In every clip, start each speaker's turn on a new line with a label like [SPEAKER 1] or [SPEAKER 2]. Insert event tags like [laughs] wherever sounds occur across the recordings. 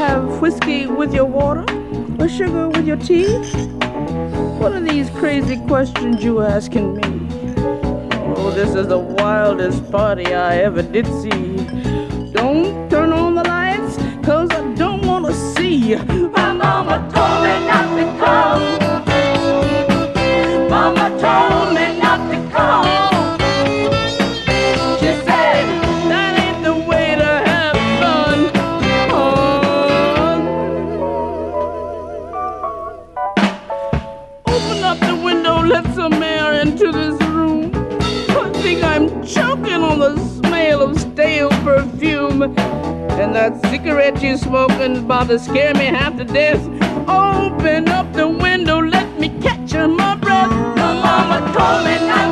[SPEAKER 1] have whiskey with your water or sugar with your tea? What are these crazy questions you asking me? Oh, this is the wildest party I ever did see. Don't turn on the lights, cause I don't wanna see. that cigarette you smoking about to scare me half to death. Open up the window, let me catch my breath. My mama told me not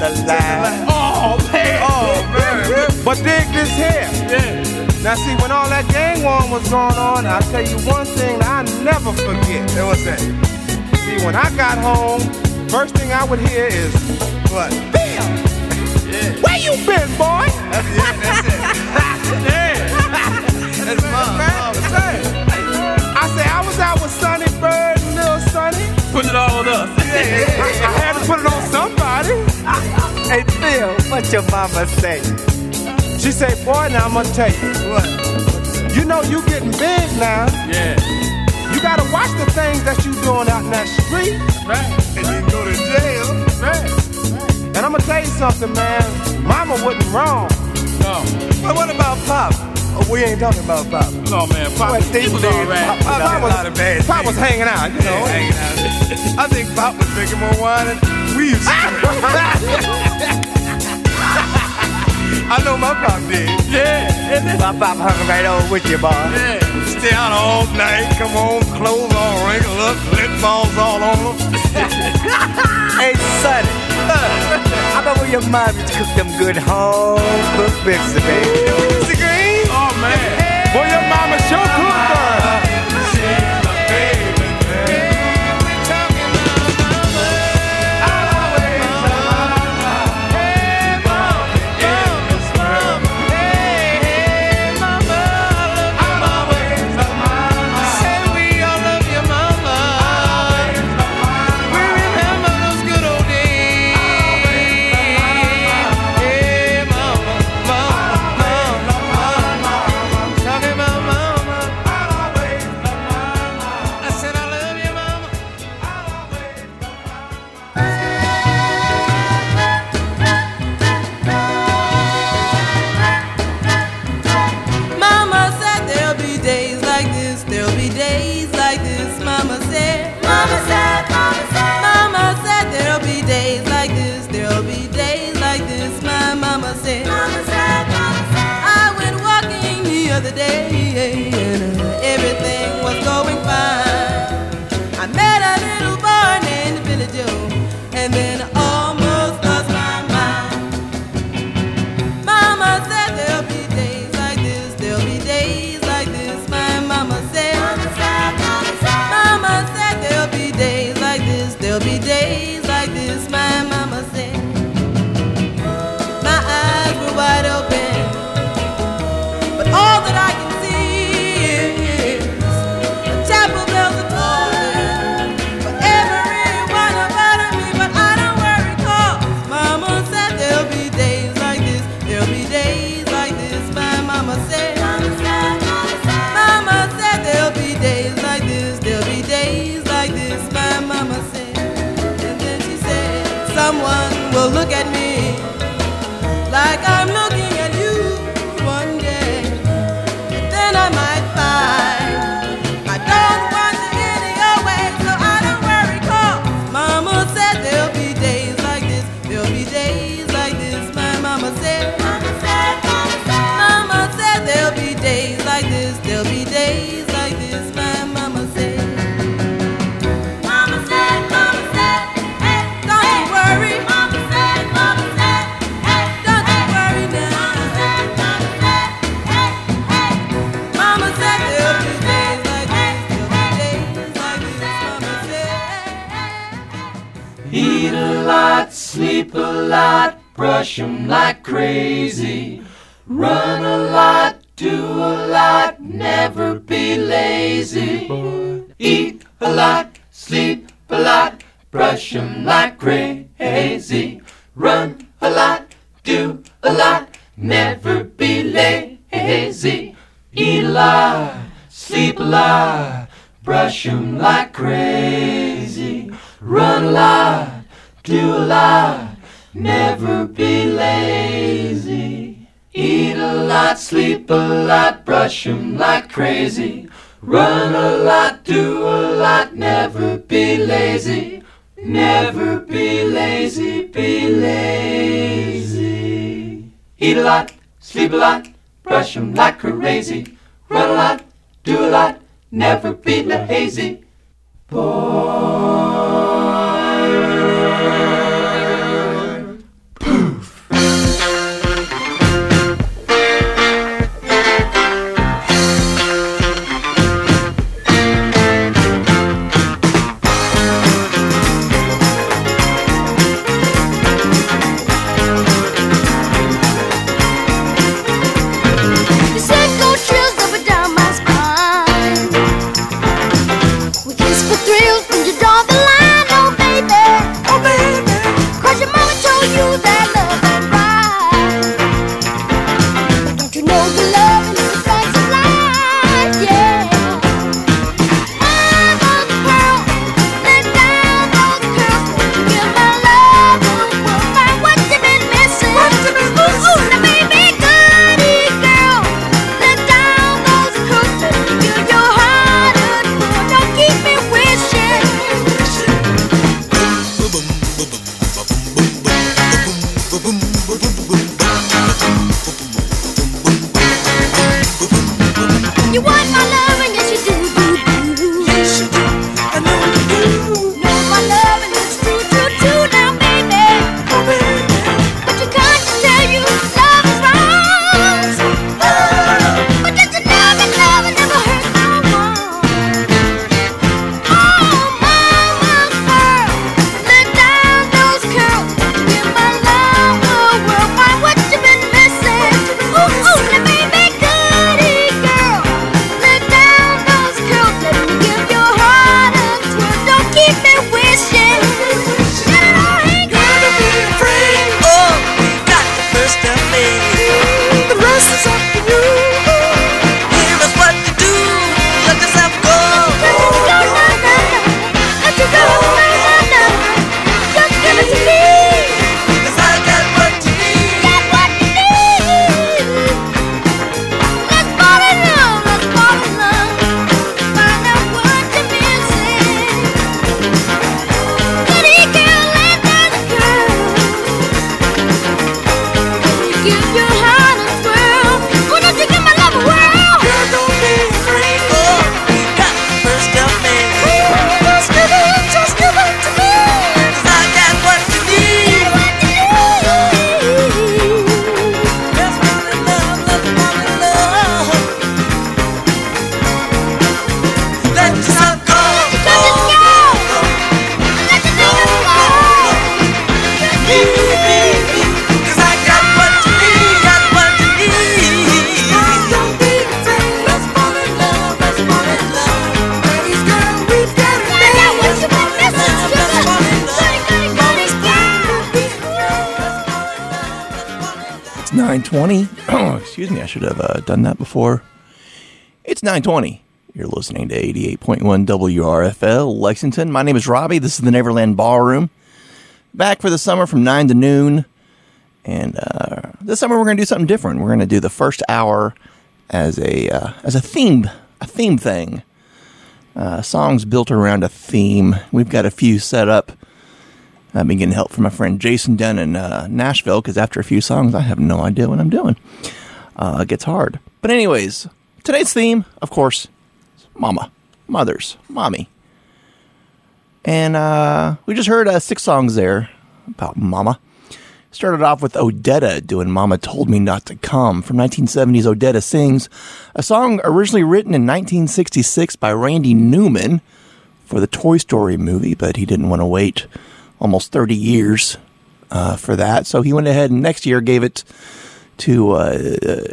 [SPEAKER 2] Line.
[SPEAKER 3] Oh, man.
[SPEAKER 2] Oh, man.
[SPEAKER 3] but dig this here.
[SPEAKER 2] Yeah.
[SPEAKER 3] Now see, when all that gang war was going on, I'll tell you one thing I never forget.
[SPEAKER 2] It was that?
[SPEAKER 3] See, when I got home, first thing I would hear is,
[SPEAKER 2] what?
[SPEAKER 3] Bill!
[SPEAKER 2] Yeah.
[SPEAKER 3] Where you been, boy?
[SPEAKER 2] That's it, that's it. [laughs]
[SPEAKER 3] yeah.
[SPEAKER 2] That's mom, mom,
[SPEAKER 3] I say, I was out with Sonny Bird and Little Sonny.
[SPEAKER 4] Put it all on us.
[SPEAKER 3] Yeah, I, I had to put it on somebody.
[SPEAKER 2] hey, Phil, what your mama say?
[SPEAKER 3] She said, boy, now I'm gonna tell you.
[SPEAKER 2] What?
[SPEAKER 3] You know you getting big now.
[SPEAKER 4] Yeah.
[SPEAKER 3] You gotta watch the things that you doing out in that street.
[SPEAKER 4] Right.
[SPEAKER 2] And you go to jail.
[SPEAKER 3] Right. And I'm gonna tell you something, man. Mama wasn't wrong.
[SPEAKER 4] No.
[SPEAKER 2] But what about Pop? Oh, we ain't talking about Pop.
[SPEAKER 4] No, man. Pop,
[SPEAKER 2] Well,
[SPEAKER 4] was all right.
[SPEAKER 2] Pop, Pop, Pop was, a bad
[SPEAKER 3] Pop was hanging out, you know.
[SPEAKER 2] Yeah, hanging out. I think Pop was drinking more wine than we used to. [laughs] I know my pop did.
[SPEAKER 4] Yeah.
[SPEAKER 2] My pop hung right on with you, boy.
[SPEAKER 4] Yeah.
[SPEAKER 2] Stay out all night, come home, clothes all wrinkled up, lip balls all on them. hey, Sonny, I remember your mom used to cook them good home cooked biscuits, baby. Mr. Green?
[SPEAKER 4] Oh, man.
[SPEAKER 3] Boy, your mama. Sure
[SPEAKER 5] brush 'em like crazy. Never be lazy, be lazy. Eat a lot, sleep a lot, brush 'em like crazy. Run a lot, do a lot, never be lazy.
[SPEAKER 6] You
[SPEAKER 7] before. It's 920. You're listening to 88.1 WRFL Lexington. My name is Robbie. This is the Neverland Ballroom. Back for the summer from 9 to noon. And uh, this summer we're going to do something different. We're going to do the first hour as a uh, as a theme a theme thing. Uh, songs built around a theme. We've got a few set up. I've been getting help from my friend Jason Dunn in uh, Nashville because after a few songs, I have no idea what I'm doing. Uh, it gets hard. But, anyways, today's theme, of course, is Mama, Mothers, Mommy. And uh, we just heard uh, six songs there about Mama. Started off with Odetta doing Mama Told Me Not to Come from 1970s Odetta Sings, a song originally written in 1966 by Randy Newman for the Toy Story movie, but he didn't want to wait almost 30 years uh, for that. So he went ahead and next year gave it to uh,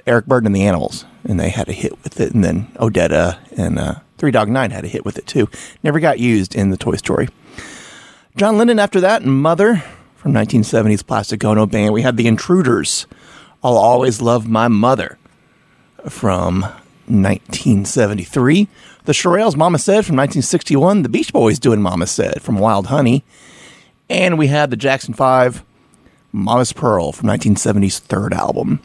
[SPEAKER 7] Eric Burdon and the Animals, and they had a hit with it. And then Odetta and uh, Three Dog Night had a hit with it too. Never got used in the Toy Story. John Lennon after that, and Mother from 1970s Plastic Ono Band. We had The Intruders. I'll always love my mother from 1973. The Shirelles, Mama Said from 1961. The Beach Boys doing Mama Said from Wild Honey. And we had the Jackson 5
[SPEAKER 8] Mama's Pearl from 1970's third album.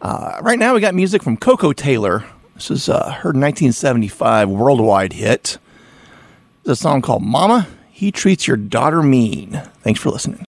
[SPEAKER 8] Uh, right now, we got music from Koko Taylor. This is uh, her 1975 worldwide hit. It's a song called Mama, He Treats Your Daughter Mean. Thanks for listening.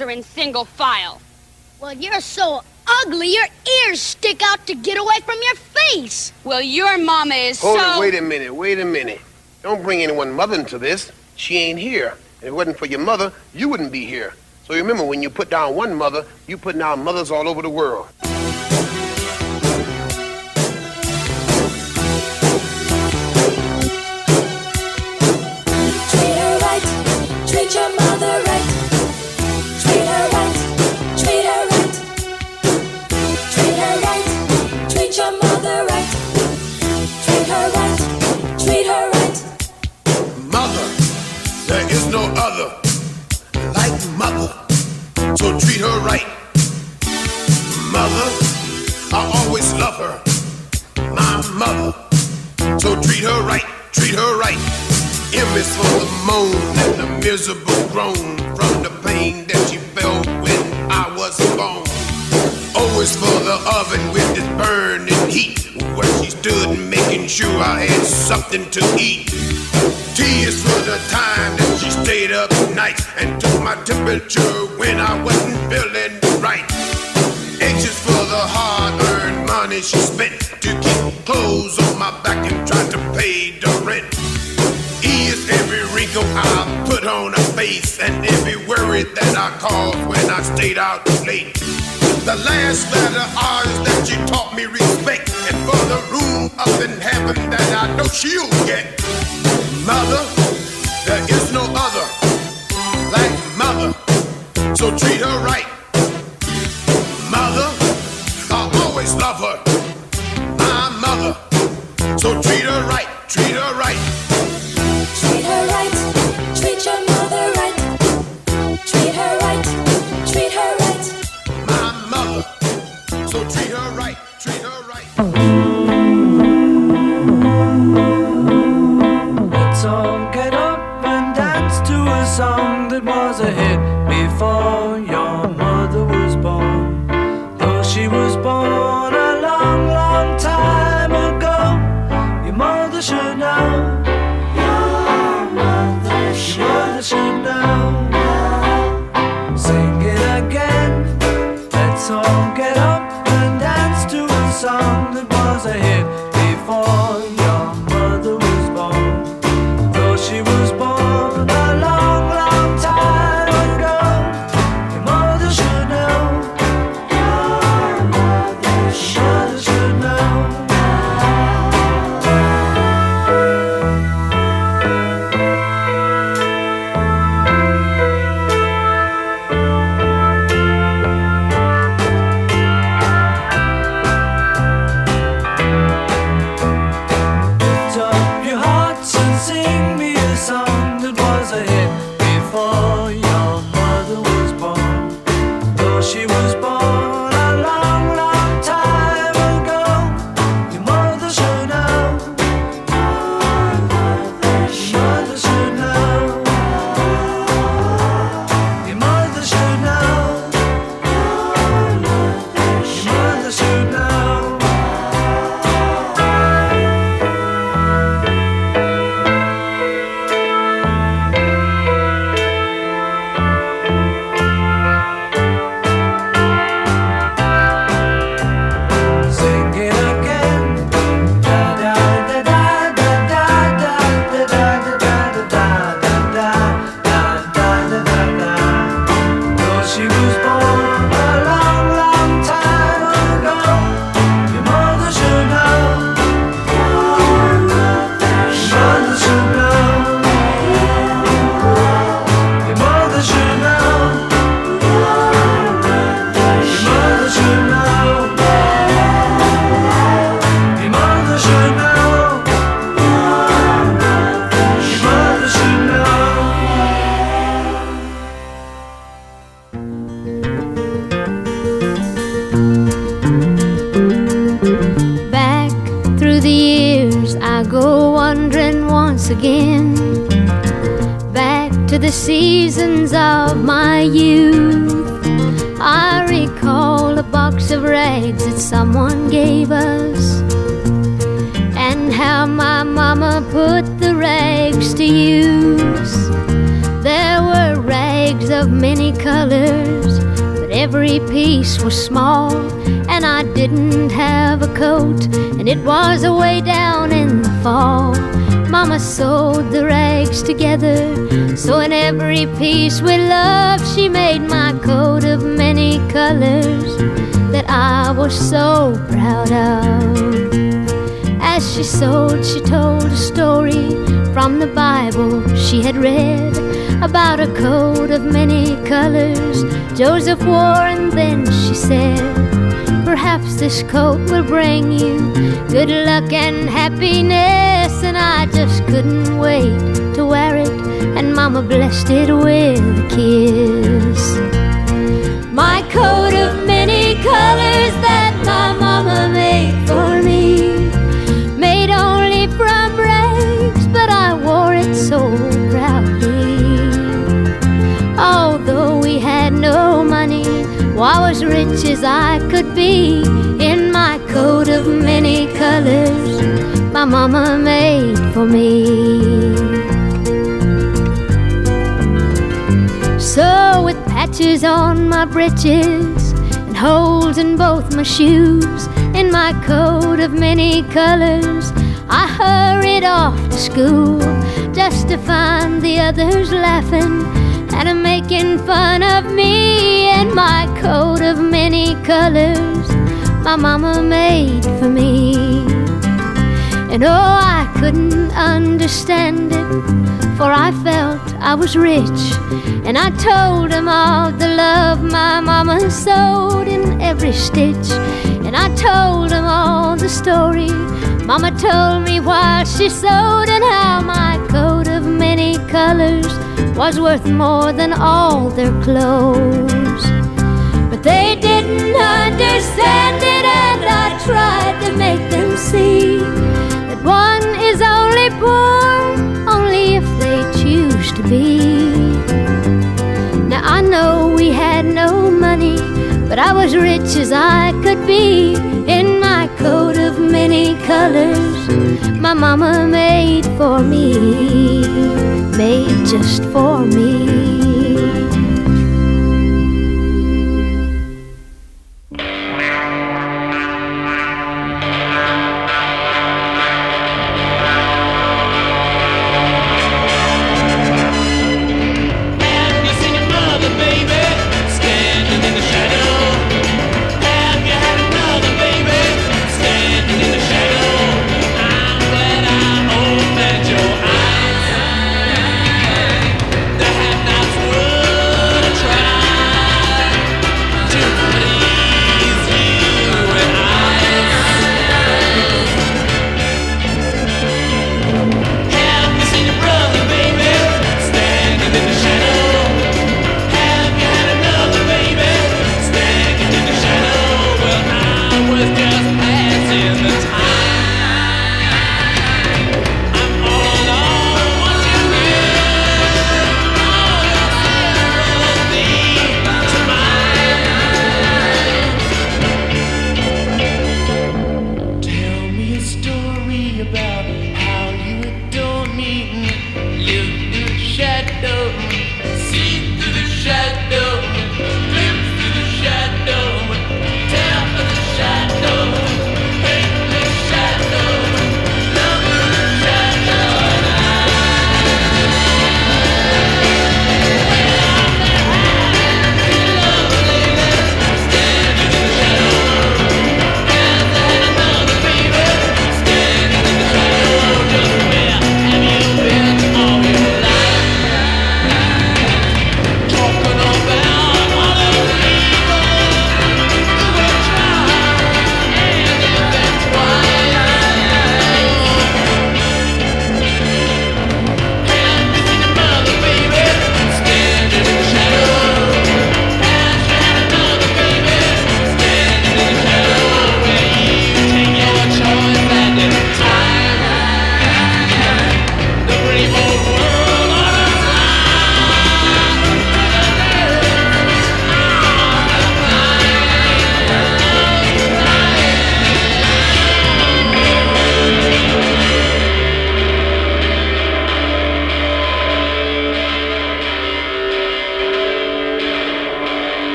[SPEAKER 9] are in single file.
[SPEAKER 10] Well, you're so ugly, your ears stick out to get away from your face.
[SPEAKER 9] Well, your mama is
[SPEAKER 11] Hold
[SPEAKER 9] so...
[SPEAKER 11] Hold wait a minute, wait a minute. Don't bring anyone mother into this. She ain't here. If it wasn't for your mother, you wouldn't be here. So remember, when you put down one mother, you put down mothers all over the world.
[SPEAKER 12] smashed it with a kiss. My coat of many colors that my mama made for me, made only from rags, but I wore it so proudly. Although we had no money, well, I was rich as I could be in my coat of many colors my mama made for me. stitches on my breeches and holes in both my shoes and my coat of many colors. I hurried off to school just to find the others laughing and making fun of me and my coat of many colors my mama made for me. And oh, I couldn't understand it, for I felt I was rich. And I told him all the love my mama sewed in every stitch. And I told him all the story mama told me why she sewed and how my coat of many colors was worth more than all their clothes. But they didn't understand it, and I tried to make them see that one is only poor. know we had no money, but I was rich as I could be in my coat of many colors my mama made for me, made just for me.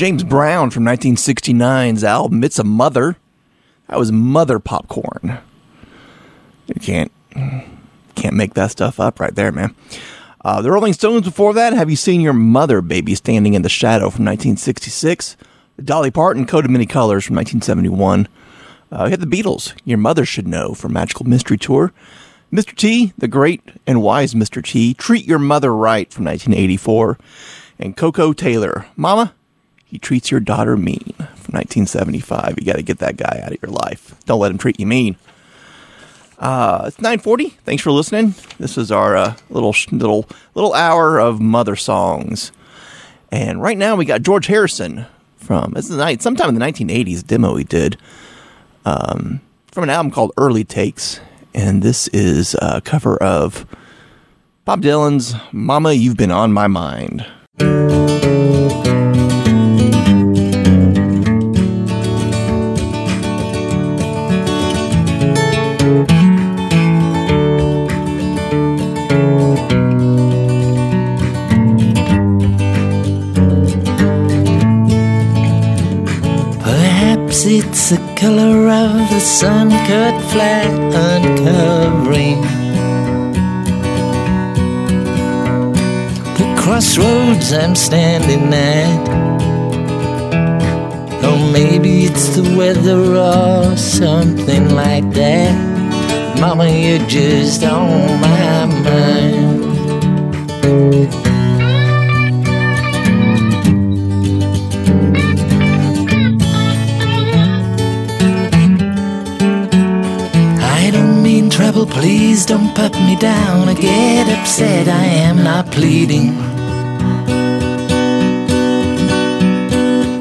[SPEAKER 13] James
[SPEAKER 7] Brown from 1969's album It's a Mother. That was Mother Popcorn. You can't can't make that stuff up right there, man. Uh, the Rolling Stones before that, Have You Seen Your Mother, Baby Standing in the Shadow from 1966. Dolly Parton, Coat of Many Colors from 1971. Uh, had the Beatles, Your Mother Should Know from Magical Mystery Tour. Mr. T, the great and wise Mr. T, Treat Your Mother Right from 1984. And Koko Taylor, Mama, He Treats Your Daughter Mean from 1975. You got to get that guy out of your life. Don't let him treat you mean. Uh, it's 9:40. Thanks for listening. This is our uh, little little little hour of mother songs, and right now we got George Harrison from this is night sometime in the 1980s demo he did um, from an album called Early Takes, and this is a cover of Bob Dylan's Mama, You've Been on My Mind.
[SPEAKER 14] It's the color of the sun cut flat uncovering the crossroads I'm standing at. Or maybe it's the weather or something like that. Mama, you're just on my mind. Trouble, please don't put me down. I get upset, I am not pleading.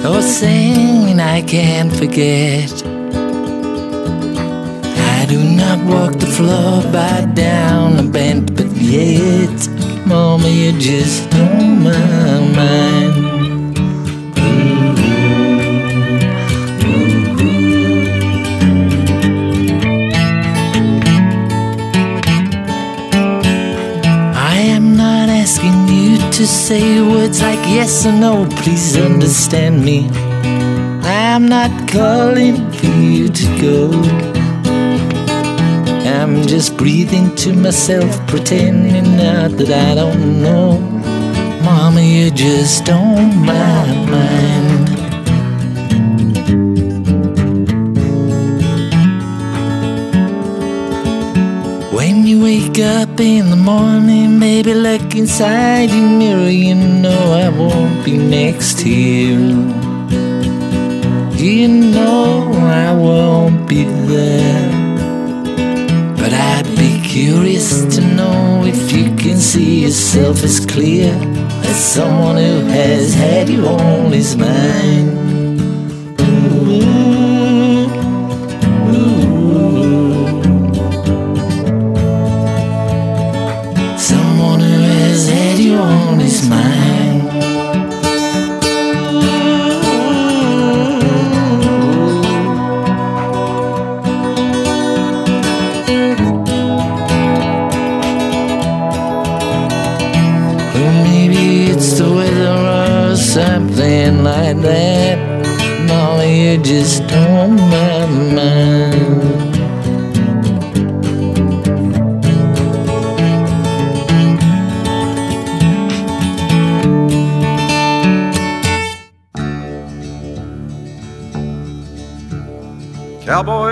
[SPEAKER 14] Or saying I can't forget. I do not walk the floor, bow down, or bent, but yet, Mama, you're just on my mind. To say words like yes or no, please understand me. I'm not calling for you to go. I'm just breathing to myself, pretending not that I don't know. Mama, you're just on my mind. When you wake up in the morning, baby, look inside your mirror. You know I won't be next to you. You know I won't be there. But I'd be curious to know if you can see yourself as clear as someone who has had you on his mind.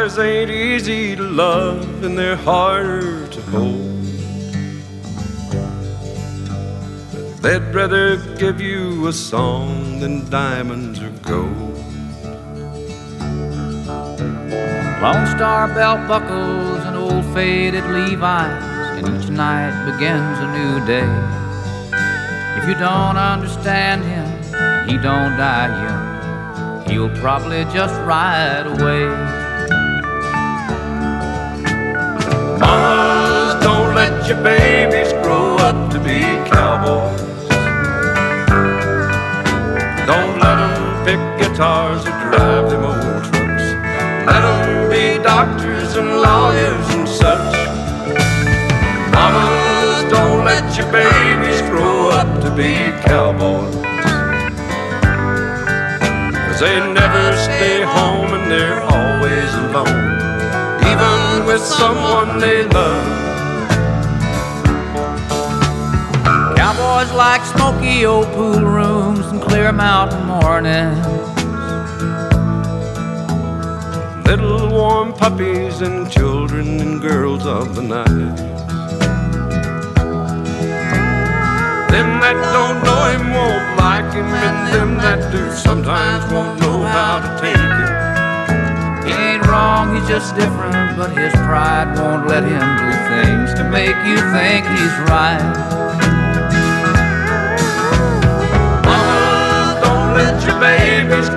[SPEAKER 15] Cowboys ain't easy to love and they're harder to hold. They'd rather give you a song than diamonds or gold.
[SPEAKER 16] Lone Star belt buckles and old faded Levi's, and each night begins a new day. If you don't understand him, he don't die young. He'll probably just ride away.
[SPEAKER 15] Guitars or drive them old trucks. Let them be doctors and lawyers and such. Mamas, don't let your babies grow up to be cowboys. Cause they never stay home and they're always alone. Even with someone they love.
[SPEAKER 16] Cowboys like smoky old pool rooms and clear mountain mornings.
[SPEAKER 15] Little warm puppies and children and girls of the night. Them that don't know him won't like him, and them that do sometimes won't know how to take it.
[SPEAKER 16] He ain't wrong, he's just different, but his pride won't let him do things to make you think he's right.
[SPEAKER 15] Mama, don't let your babies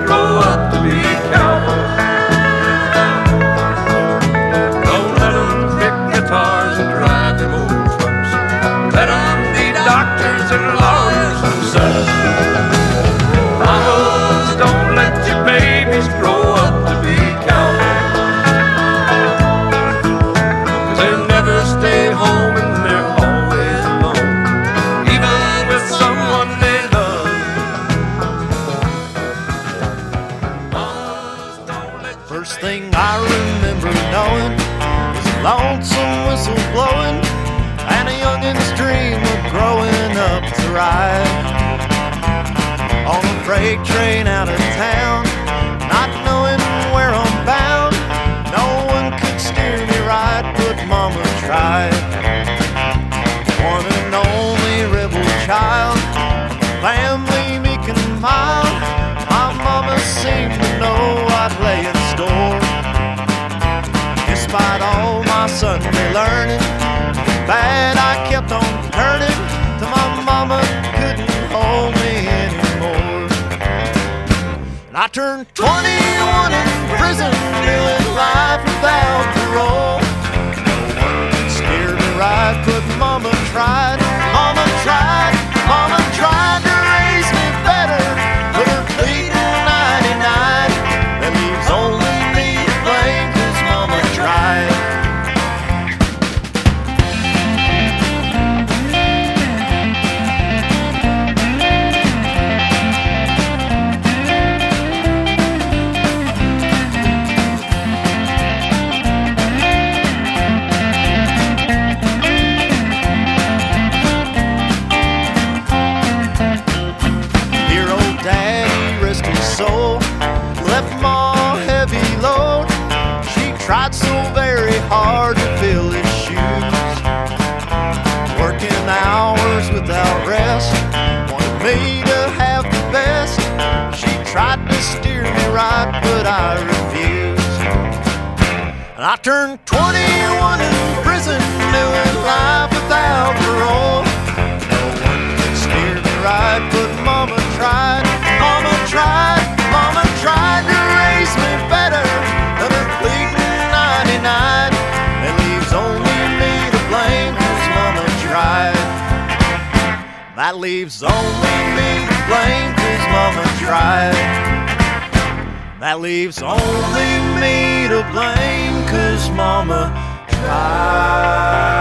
[SPEAKER 17] turn 20 turned 21 in prison, doing life without parole. No one could steer me right, but Mama tried, Mama tried, Mama tried to raise me better than her bleeding 99. That leaves only me to blame, cause Mama tried. That leaves only me to blame, cause Mama tried. That leaves only me to blame, cause mama
[SPEAKER 18] tried.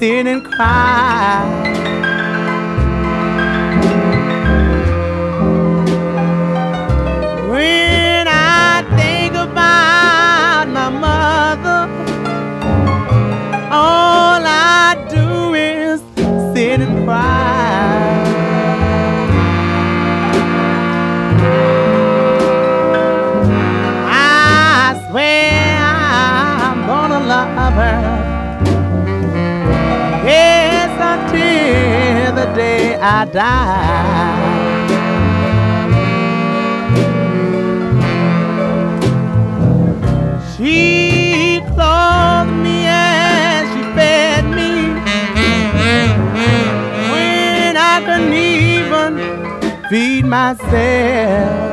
[SPEAKER 18] thin and cry. I die. She clothed me and she fed me when I couldn't even feed myself.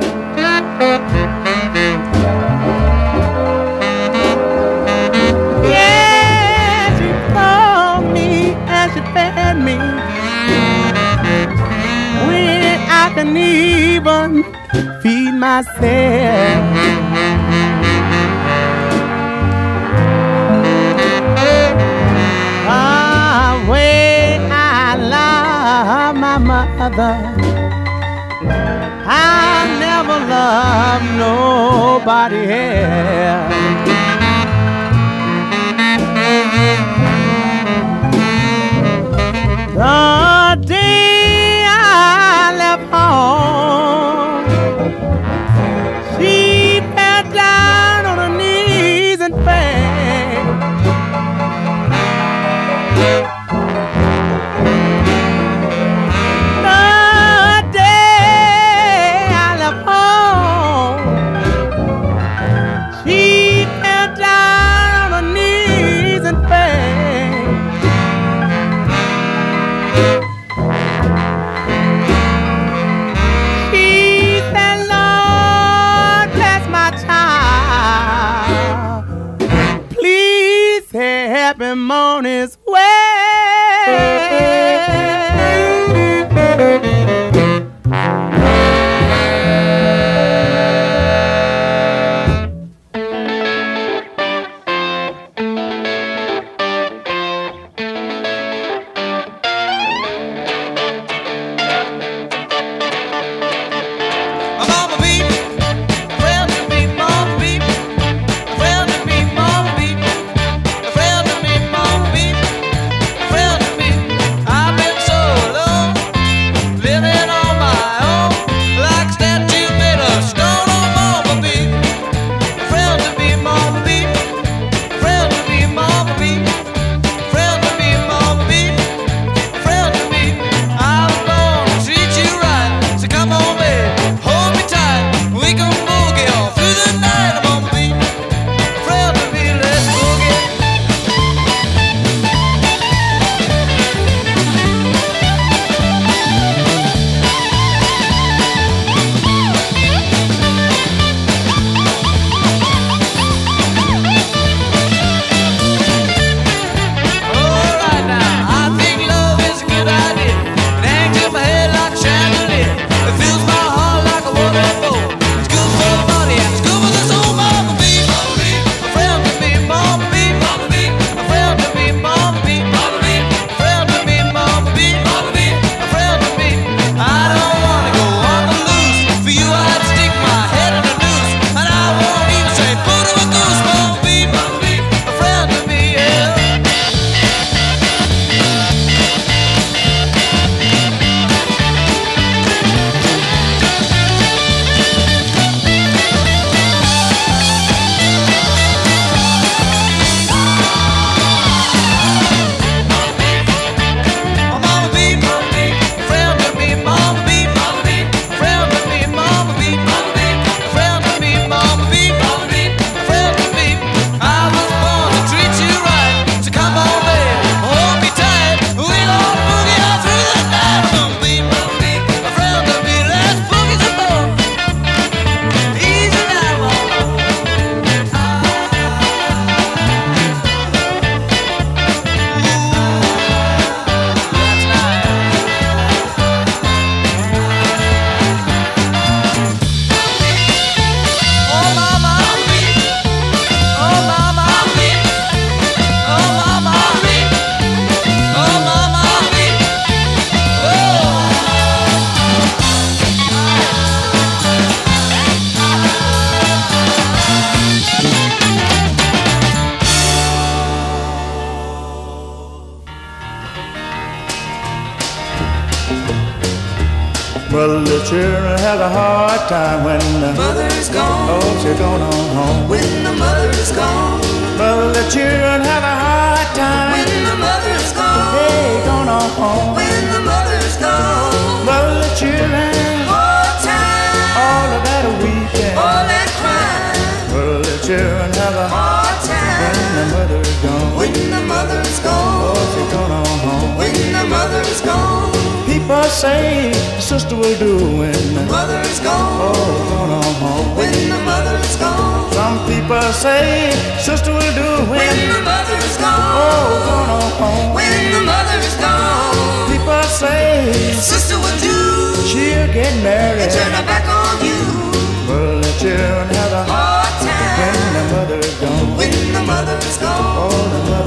[SPEAKER 18] can even feed myself. The way I love my mother. I never love nobody else. on.
[SPEAKER 13] morning's time when the
[SPEAKER 19] Mother's gone.
[SPEAKER 13] Oh, she's gone on home.
[SPEAKER 19] When the mother's gone.
[SPEAKER 13] Well, the children have a hard time
[SPEAKER 19] When the mother's gone.
[SPEAKER 13] Hey, gone on home.
[SPEAKER 19] When the mother's gone.
[SPEAKER 13] Well, the children
[SPEAKER 19] All time.
[SPEAKER 13] all of that weeping.
[SPEAKER 19] All that crying.
[SPEAKER 13] Well, the children have a
[SPEAKER 19] Hard time.
[SPEAKER 13] when the mother's gone.
[SPEAKER 19] When the mother's gone.
[SPEAKER 13] Oh, she's gone on home.
[SPEAKER 19] When the mother's gone.
[SPEAKER 13] People say sister will do oh, when the
[SPEAKER 19] Mother's gone.
[SPEAKER 13] oh gone on home.
[SPEAKER 19] When the mother's gone.
[SPEAKER 13] Some people say sister will do when
[SPEAKER 19] When the mother's gone.
[SPEAKER 13] oh gone on home.
[SPEAKER 19] When the mother's gone.
[SPEAKER 13] People say
[SPEAKER 19] Sister will do.
[SPEAKER 13] she'll get married.
[SPEAKER 19] And turn her back on you.
[SPEAKER 13] Well, the children have a
[SPEAKER 19] Hard
[SPEAKER 13] when
[SPEAKER 19] time.
[SPEAKER 13] the mother's gone.
[SPEAKER 19] When the mother's gone.
[SPEAKER 13] Oh, the mother's gone.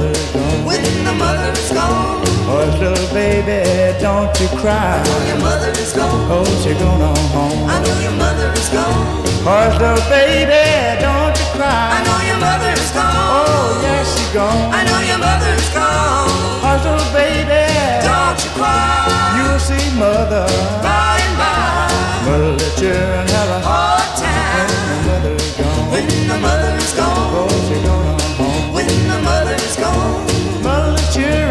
[SPEAKER 19] When the mother's gone.
[SPEAKER 13] Oh, little baby, don't you cry.
[SPEAKER 19] I know Your mother is gone.
[SPEAKER 13] Oh, she's gone on home.
[SPEAKER 19] I know your mother is gone.
[SPEAKER 13] Oh, little baby, don't you cry.
[SPEAKER 19] I know your mother is gone.
[SPEAKER 13] Oh, yes, she's gone.
[SPEAKER 19] I know your mother is gone.
[SPEAKER 13] Oh, little baby,
[SPEAKER 19] Don't you cry.
[SPEAKER 13] you'll see mother.
[SPEAKER 19] By and by.
[SPEAKER 13] Well, the children have a
[SPEAKER 19] Hard
[SPEAKER 13] when
[SPEAKER 19] time.
[SPEAKER 13] the mother's gone.
[SPEAKER 19] When the mother is gone.
[SPEAKER 13] Oh, she's gone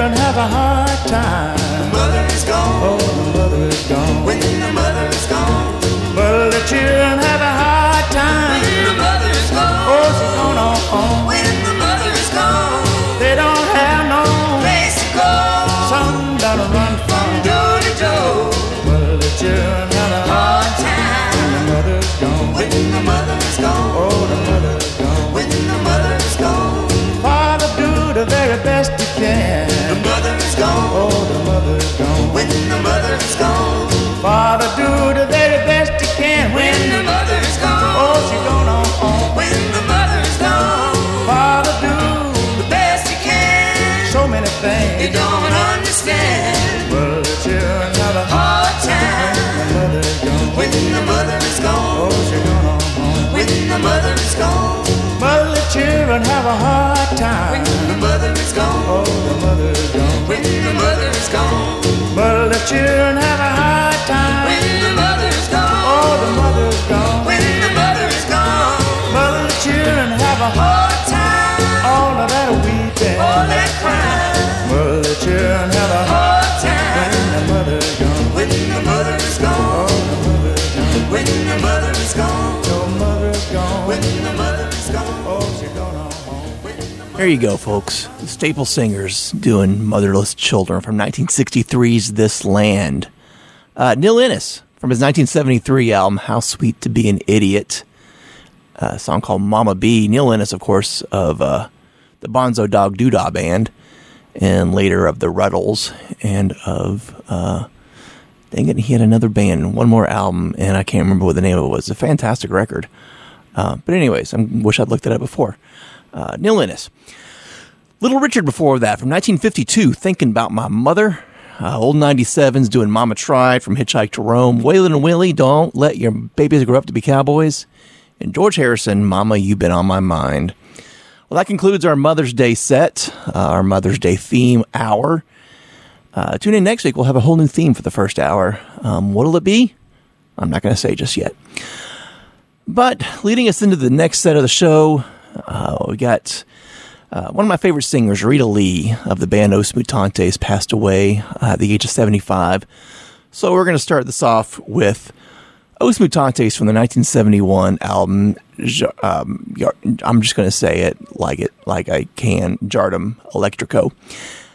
[SPEAKER 13] children have a hard time.
[SPEAKER 19] Mother is gone.
[SPEAKER 13] Oh, the mother is gone.
[SPEAKER 19] When the mother is gone.
[SPEAKER 13] Well, the children have a hard time.
[SPEAKER 19] When the mother is gone.
[SPEAKER 13] Oh, she's gone on home.
[SPEAKER 19] When the mother is gone.
[SPEAKER 13] They don't have no
[SPEAKER 19] Place to go.
[SPEAKER 13] son that'll run from.
[SPEAKER 19] Door to door.
[SPEAKER 13] Well, the children have a hard
[SPEAKER 19] Hard time.
[SPEAKER 13] when the mother's gone.
[SPEAKER 19] When the mother
[SPEAKER 13] Father, do the very best you can.
[SPEAKER 19] When the mother is gone.
[SPEAKER 13] oh, she gone on home.
[SPEAKER 19] When the mother is gone.
[SPEAKER 13] Father, do
[SPEAKER 19] The best you can.
[SPEAKER 13] so many
[SPEAKER 19] You
[SPEAKER 13] things.
[SPEAKER 19] don't understand.
[SPEAKER 13] Well, the children have a
[SPEAKER 19] Hard time.
[SPEAKER 13] when the mother's gone.
[SPEAKER 19] When the mother is gone.
[SPEAKER 13] Oh, she gone on home.
[SPEAKER 19] When the mother is gone.
[SPEAKER 13] Well, the children have a hard time.
[SPEAKER 19] When the mother is gone.
[SPEAKER 13] Oh, the mother's gone.
[SPEAKER 19] When the mother is gone.
[SPEAKER 13] Well, the children have a
[SPEAKER 19] hard time.
[SPEAKER 13] When the
[SPEAKER 19] mother is gone.
[SPEAKER 13] Oh, the mother's gone.
[SPEAKER 7] There you go, folks. The Staple Singers doing Motherless Children from 1963's This Land. Uh, Neil Innes from his 1973 album, How Sweet to Be an Idiot. A song called Mama B. Neil Innes, of course, of uh, the Bonzo Dog Doodah Band, and later of the Rutles, and of, uh, dang it, he had another band, one more album, and I can't remember what the name of it was. A fantastic record. Uh, but, anyways, I wish I'd looked it up before. Uh, Neil Innes. Little Richard before that, from 1952, Thinking About My Mother. Uh, old 97s doing Mama Tried from Hitchhike to Rhome. Waylon and Willie, Don't Let Your Babies Grow Up to Be Cowboys. And George Harrison, Mama, You've Been on My Mind. Well, that concludes our Mother's Day set, uh, our Mother's Day theme hour. Uh, tune in next week. We'll have a whole new theme for the first hour. Um, what'll it be? I'm not going to say just yet. But leading us into the next set of the show, uh, we got uh, one of my favorite singers, Rita Lee of the band Os Mutantes, passed away at the age of 75. So we're going to start this off with Os Mutantes from the 1971 album. Um, I'm just going to say it like it like I can. Jardim Electrico,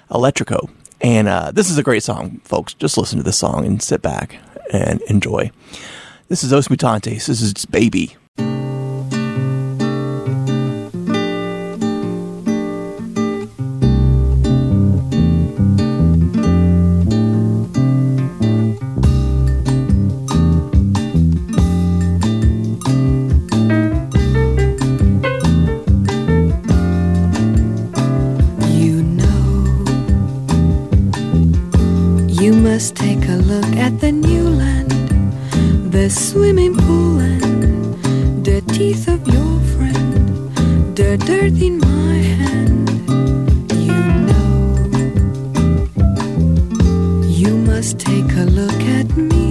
[SPEAKER 7] Electrico, and uh, this is a great song, folks. Just listen to this song and sit back and enjoy. This is Os Mutantes. This is Baby.
[SPEAKER 20] Must take a look at the new land, the swimming pool and the teeth of your friend, the dirt in my hand. You know, you must take a look at me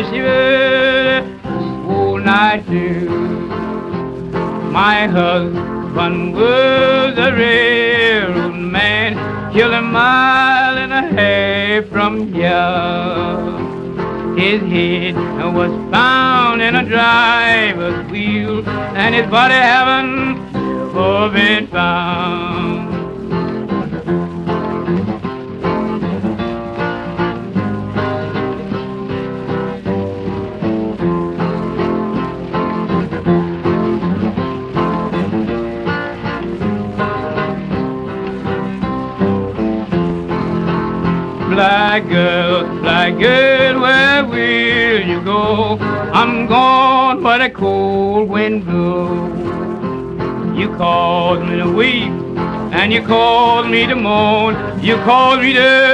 [SPEAKER 20] I
[SPEAKER 16] shiver all night through. My husband was a railroad man, killing a mile and a half from here. His head was found in a driver's wheel, and his body had. You called me
[SPEAKER 21] dead.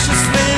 [SPEAKER 21] Precious things.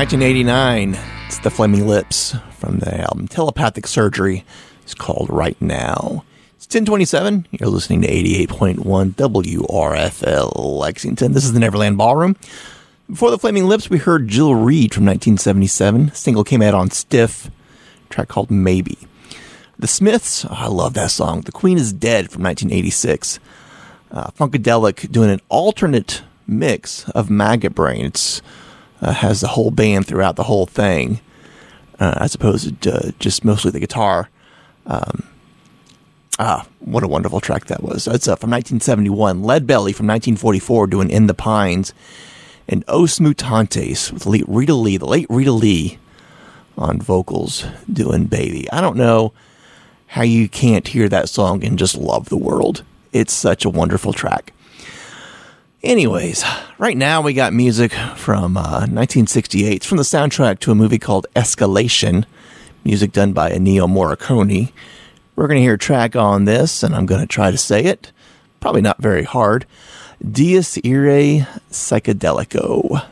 [SPEAKER 7] 1989. It's the Flaming Lips from the album Telepathic Surgery. It's called Right Now. It's 1027. You're listening to 88.1 WRFL Lexington. This is the Neverland Ballroom. Before the Flaming Lips, we heard Jill Reed from 1977. Single came out on Stiff, track called Maybe. The Smiths, oh, I love that song. The Queen is Dead from 1986. Uh, Funkadelic doing an alternate mix of Maggot Brain. It's uh, has the whole band throughout the whole thing, uh, as opposed to uh, just mostly the guitar. Um, ah, what a wonderful track that was. That's uh, from 1971. Lead Belly from 1944 doing In the Pines. And Os Mutantes with late Rita Lee, the late Rita Lee on vocals doing Baby. I don't know how you can't hear that song and just love the world. It's such a wonderful track. Anyways, right now we got music from uh, 1968. It's from the soundtrack to a movie called Escalation, music done by Ennio Morricone. We're going to hear a track on this, and I'm going to try to say it. Probably not very hard. Dies Irae
[SPEAKER 22] Psichedelico.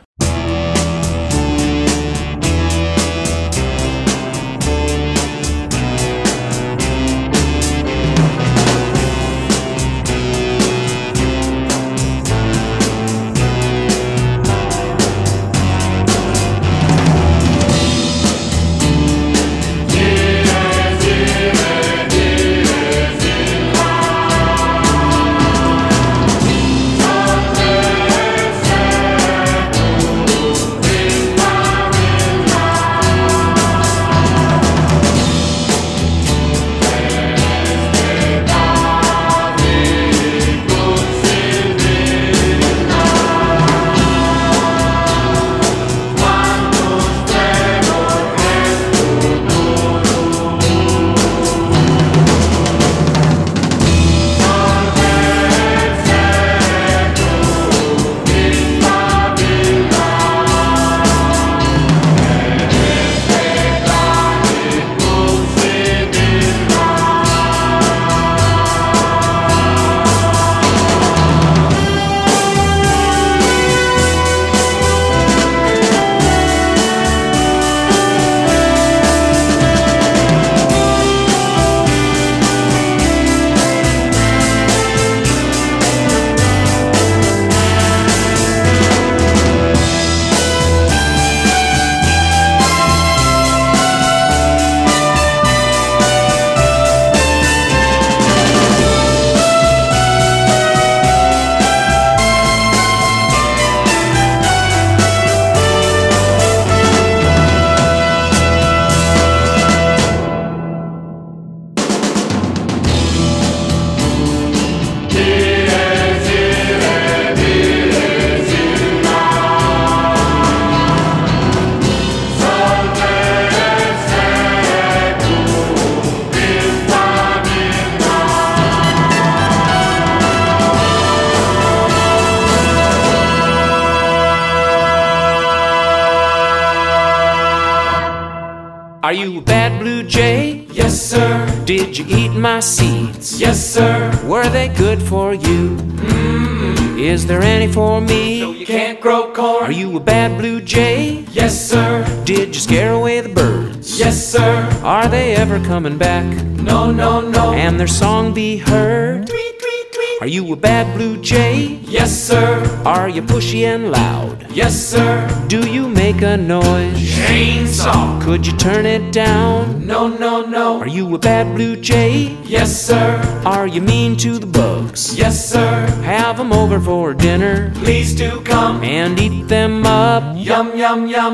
[SPEAKER 22] Coming back? No, no, no. And their song be heard? Tweet, tweet, tweet. Are you a bad blue jay? Yes, sir. Are you pushy and loud? Yes, sir. Do you make a noise? Chainsaw. Could you turn it down? No, no, no. Are you a bad blue jay? Yes, sir. Are you mean to the bugs? Yes, sir. Have 'em over for dinner. Please do come and eat them up. Yum, yum, yum.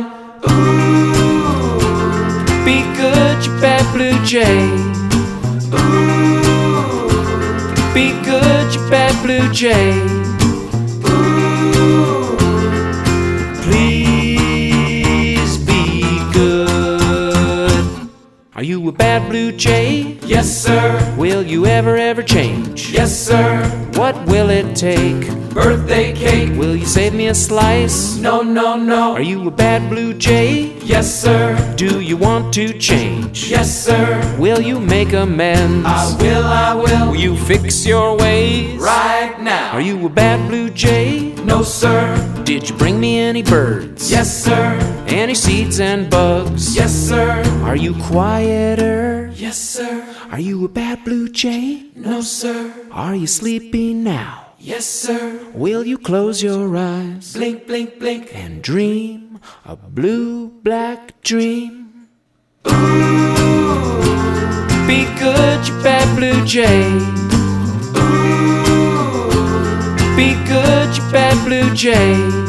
[SPEAKER 22] Ooh. Be good, bad blue jay. Ooh, be good, you bad blue jay. Ooh, please be good. Are you a bad blue jay? Yes, sir. Will you ever, ever change? Yes, sir. What will it take? Birthday cake. Will you save me a slice? No, no, no. Are you a bad blue jay? Yes, sir. Do you want to change? Yes, sir. Will you make amends? I will, I will. Will you fix your ways? Right now. Are you a bad blue jay? No, sir.
[SPEAKER 23] Did you bring me any birds?
[SPEAKER 22] Yes, sir.
[SPEAKER 23] Any seeds and bugs?
[SPEAKER 22] Yes, sir.
[SPEAKER 23] Are you quieter?
[SPEAKER 22] Yes, sir.
[SPEAKER 23] Are you a bad blue jay?
[SPEAKER 22] No, sir.
[SPEAKER 23] Are you sleepy now?
[SPEAKER 22] Yes, sir.
[SPEAKER 23] Will you close your eyes
[SPEAKER 22] Blink, blink, blink.
[SPEAKER 23] and dream a blue black dream? Ooh, Be good, you bad blue jay. Ooh, Be good, you bad blue jay.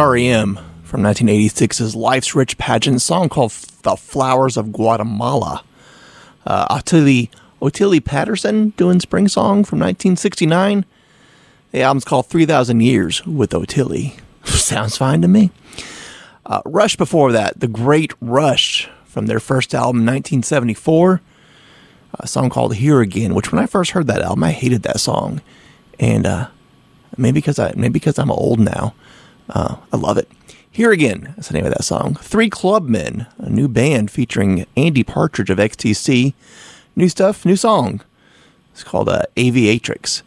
[SPEAKER 7] REM from 1986's Life's Rich pageant song called The Flowers of Guatemala. Uh, Ottilie, Ottilie Patterson doing Spring Song from 1969. The album's called 3,000 Years with Ottilie. [laughs] Sounds fine to me. Uh, Rush before that, The Great Rush from their first album, 1974. A song called Here Again, which when I first heard that album, I hated that song. And uh, maybe because I maybe because I'm old now, uh, I love it. Here Again is the name of that song. Three Clubmen, a new band featuring Andy Partridge of XTC. New stuff, new song. It's called uh, Aviatrix.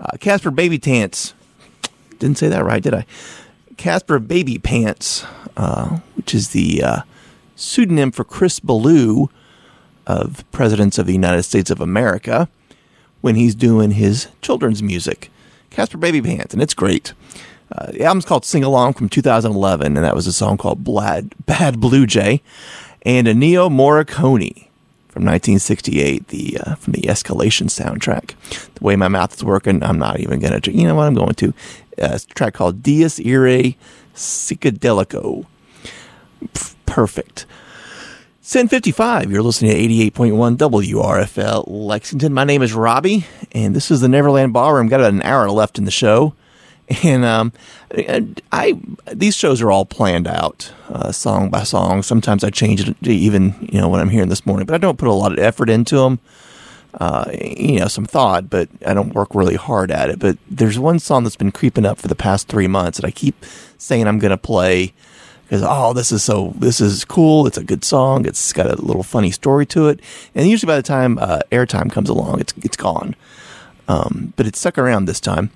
[SPEAKER 7] Uh, Casper Baby Tants. Didn't say that right, did I? Casper Baby Pants, uh, which is the uh, pseudonym for Chris Ballew of Presidents of the United States of America when he's doing his children's music. Casper Baby Pants, and it's great. Uh, the album's called Sing Along from 2011, and that was a song called Bad, Bad Blue Jay. And a Ennio Morricone from 1968, the uh, from the Escalation soundtrack. The way my mouth is working, I'm not even going to. You know what? I'm going to. Uh, it's a track called Dies Irae Psichedelico. Perfect. 1055, you're listening to 88.1 WRFL Lexington. My name is Robbie, and this is the Neverland Ballroom. Got about an hour left in the show. [laughs] And um, I these shows are all planned out, uh, song by song. Sometimes I change it, even you know when I'm hearing this morning, but I don't put a lot of effort into them. Uh, you know, some thought, but I don't work really hard at it. But there's one song that's been creeping up for the past three months that I keep saying I'm going to play because oh, this is so this is cool. It's a good song. It's got a little funny story to it, and usually by the time uh, airtime comes along, it's it's gone. Um, but it's stuck around this time,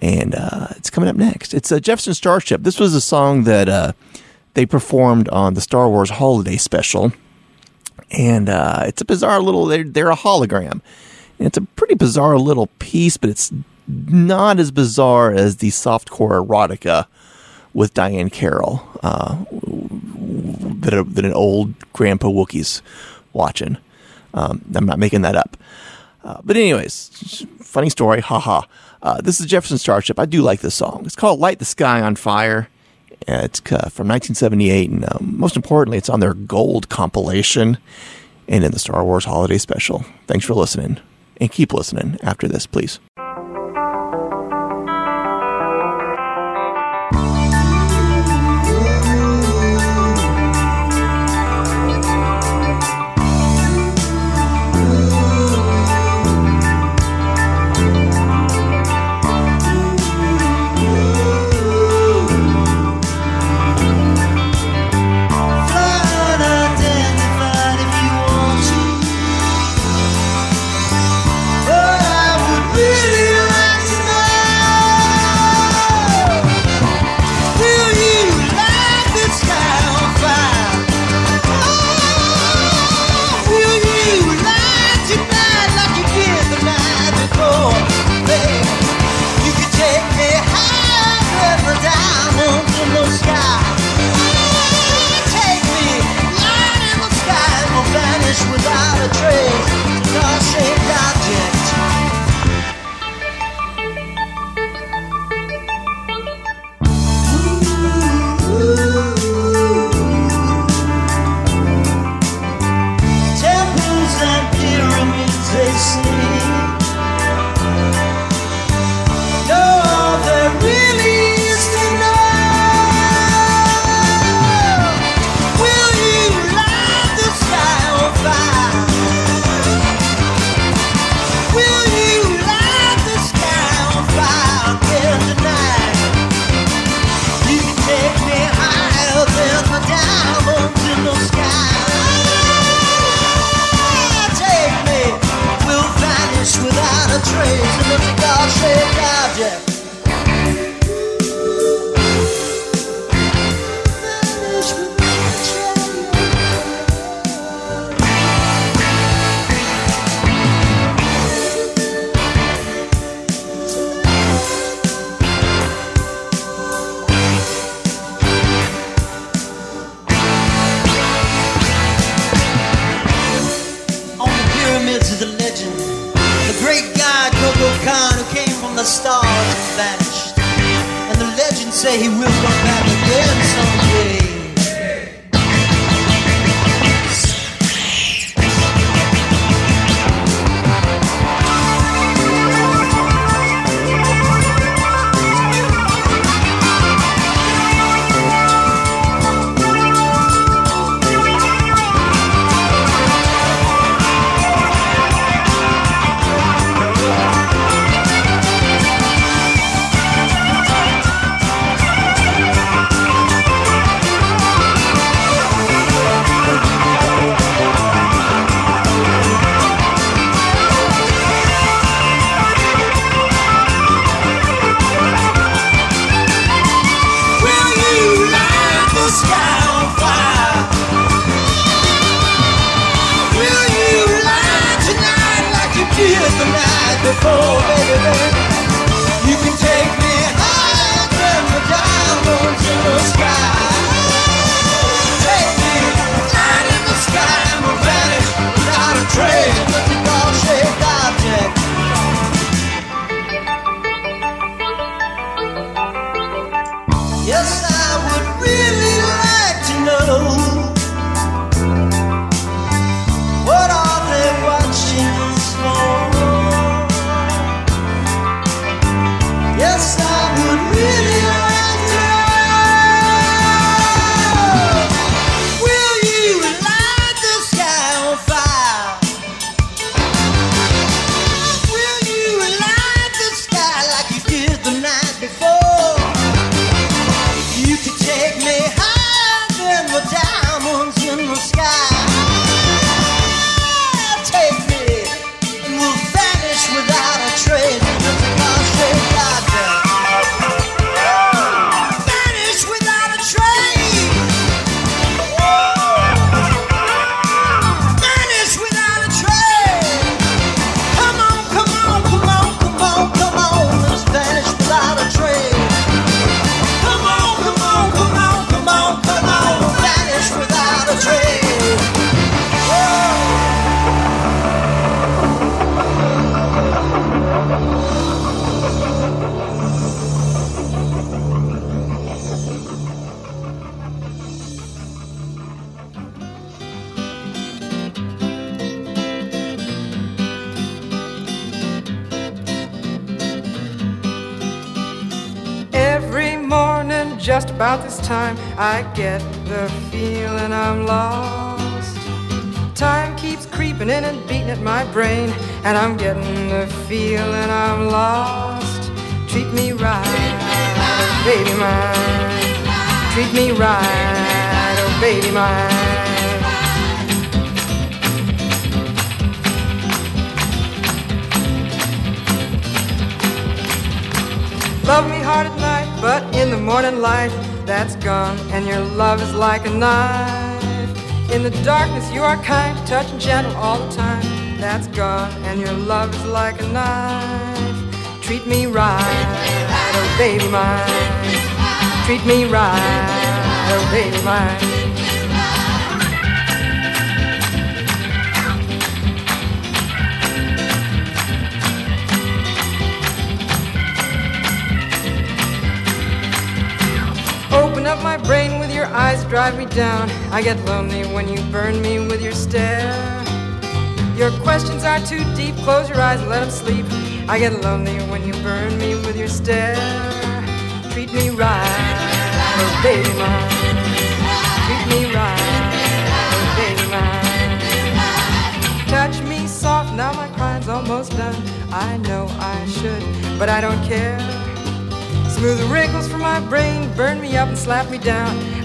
[SPEAKER 7] and uh, it's coming up next. It's uh, Jefferson Starship. This was a song that uh, they performed on the Star Wars Holiday Special, and uh, it's a bizarre little. They're, they're a hologram, and it's a pretty bizarre little piece, but it's not as bizarre as the softcore erotica with Diahann Carroll uh, that, a, that an old Grandpa Wookie's watching. Um, I'm not making that up. Uh, but anyways, funny story, haha. Uh, this is Jefferson Starship. I do like this song. It's called "Light the Sky on Fire." Uh, it's uh, from 1978, and um, most importantly, it's on their Gold compilation and in the Star Wars Holiday Special. Thanks for listening, and keep listening after this, please.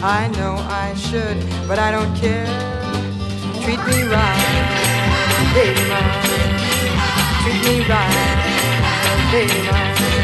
[SPEAKER 18] I know I should, but I don't care. Treat me right, baby mine. Treat me right, baby mine.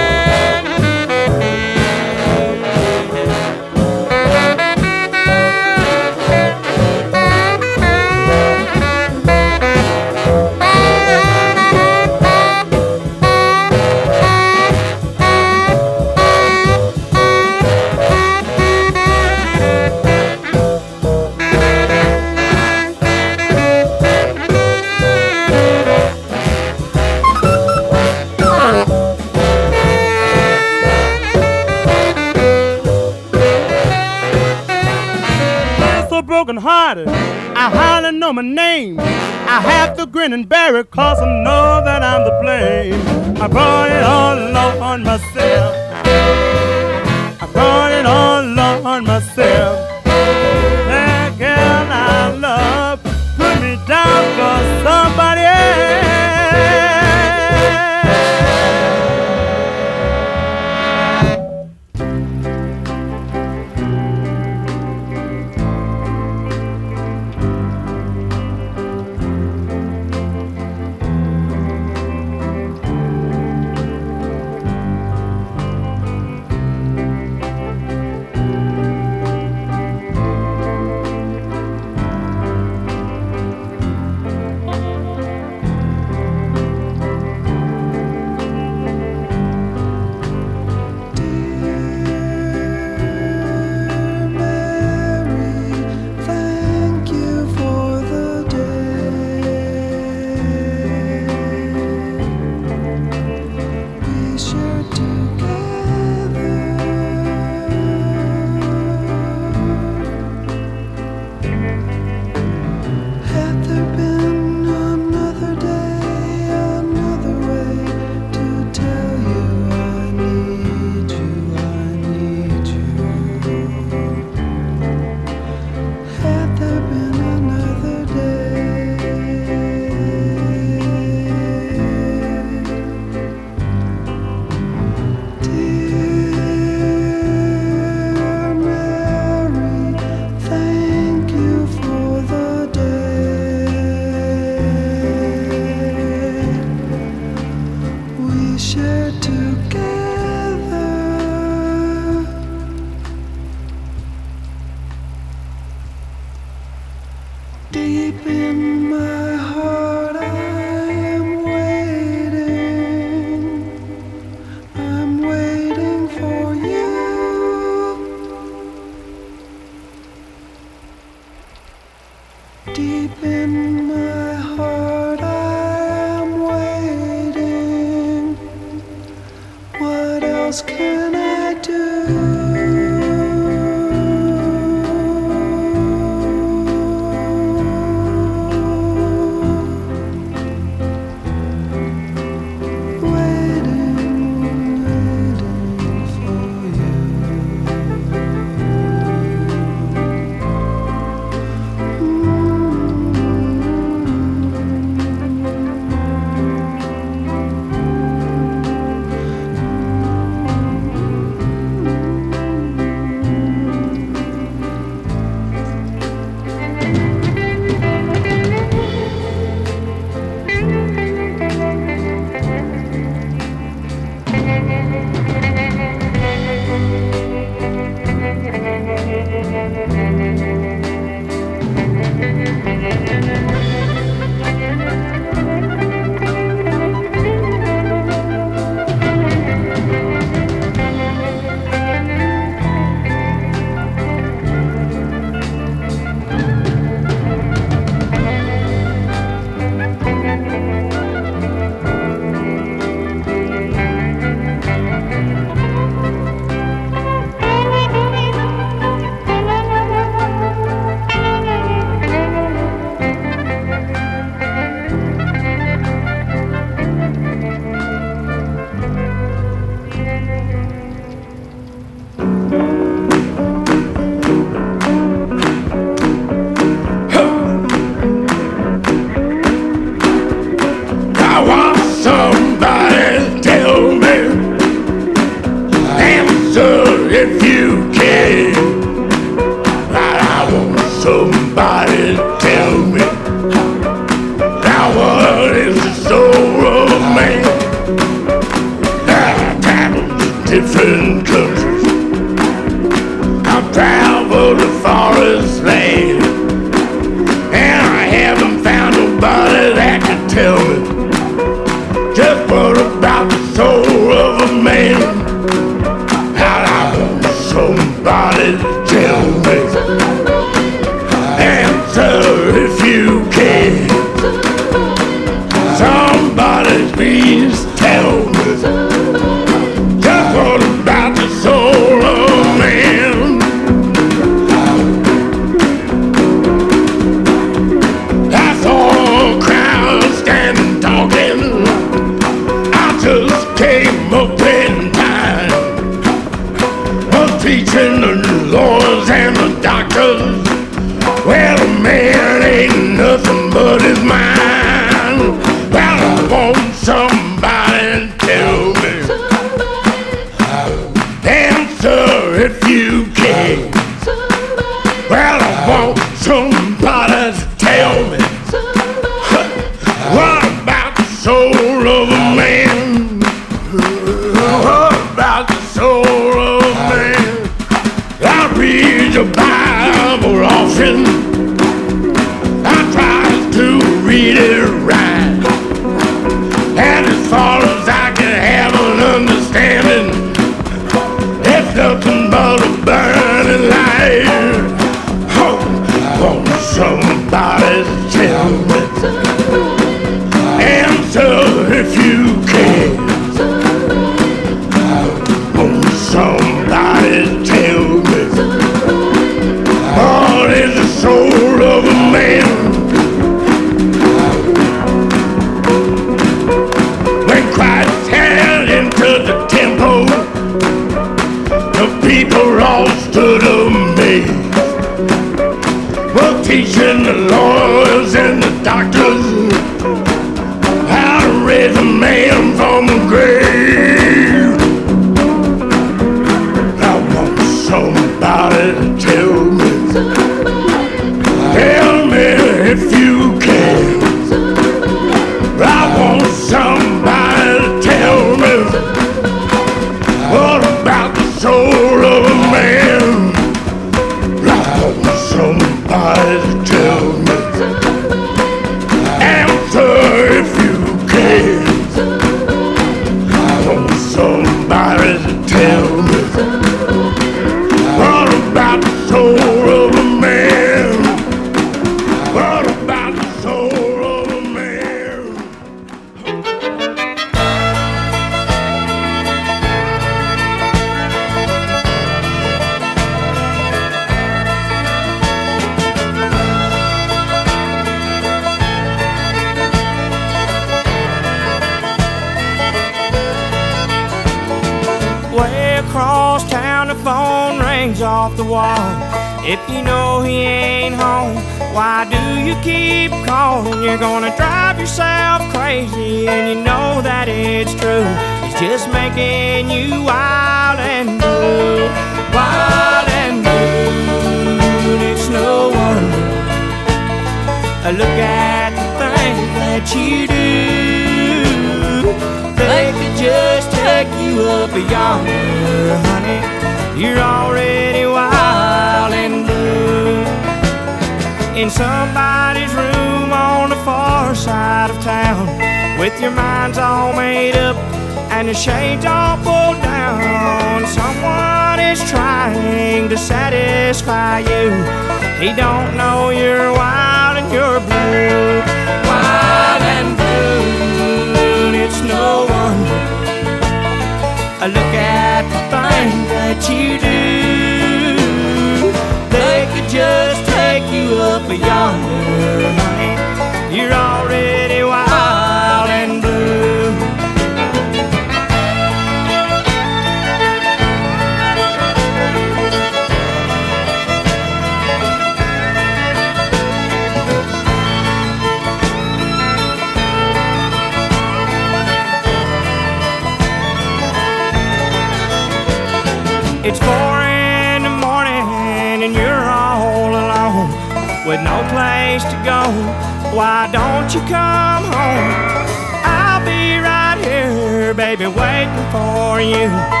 [SPEAKER 21] You.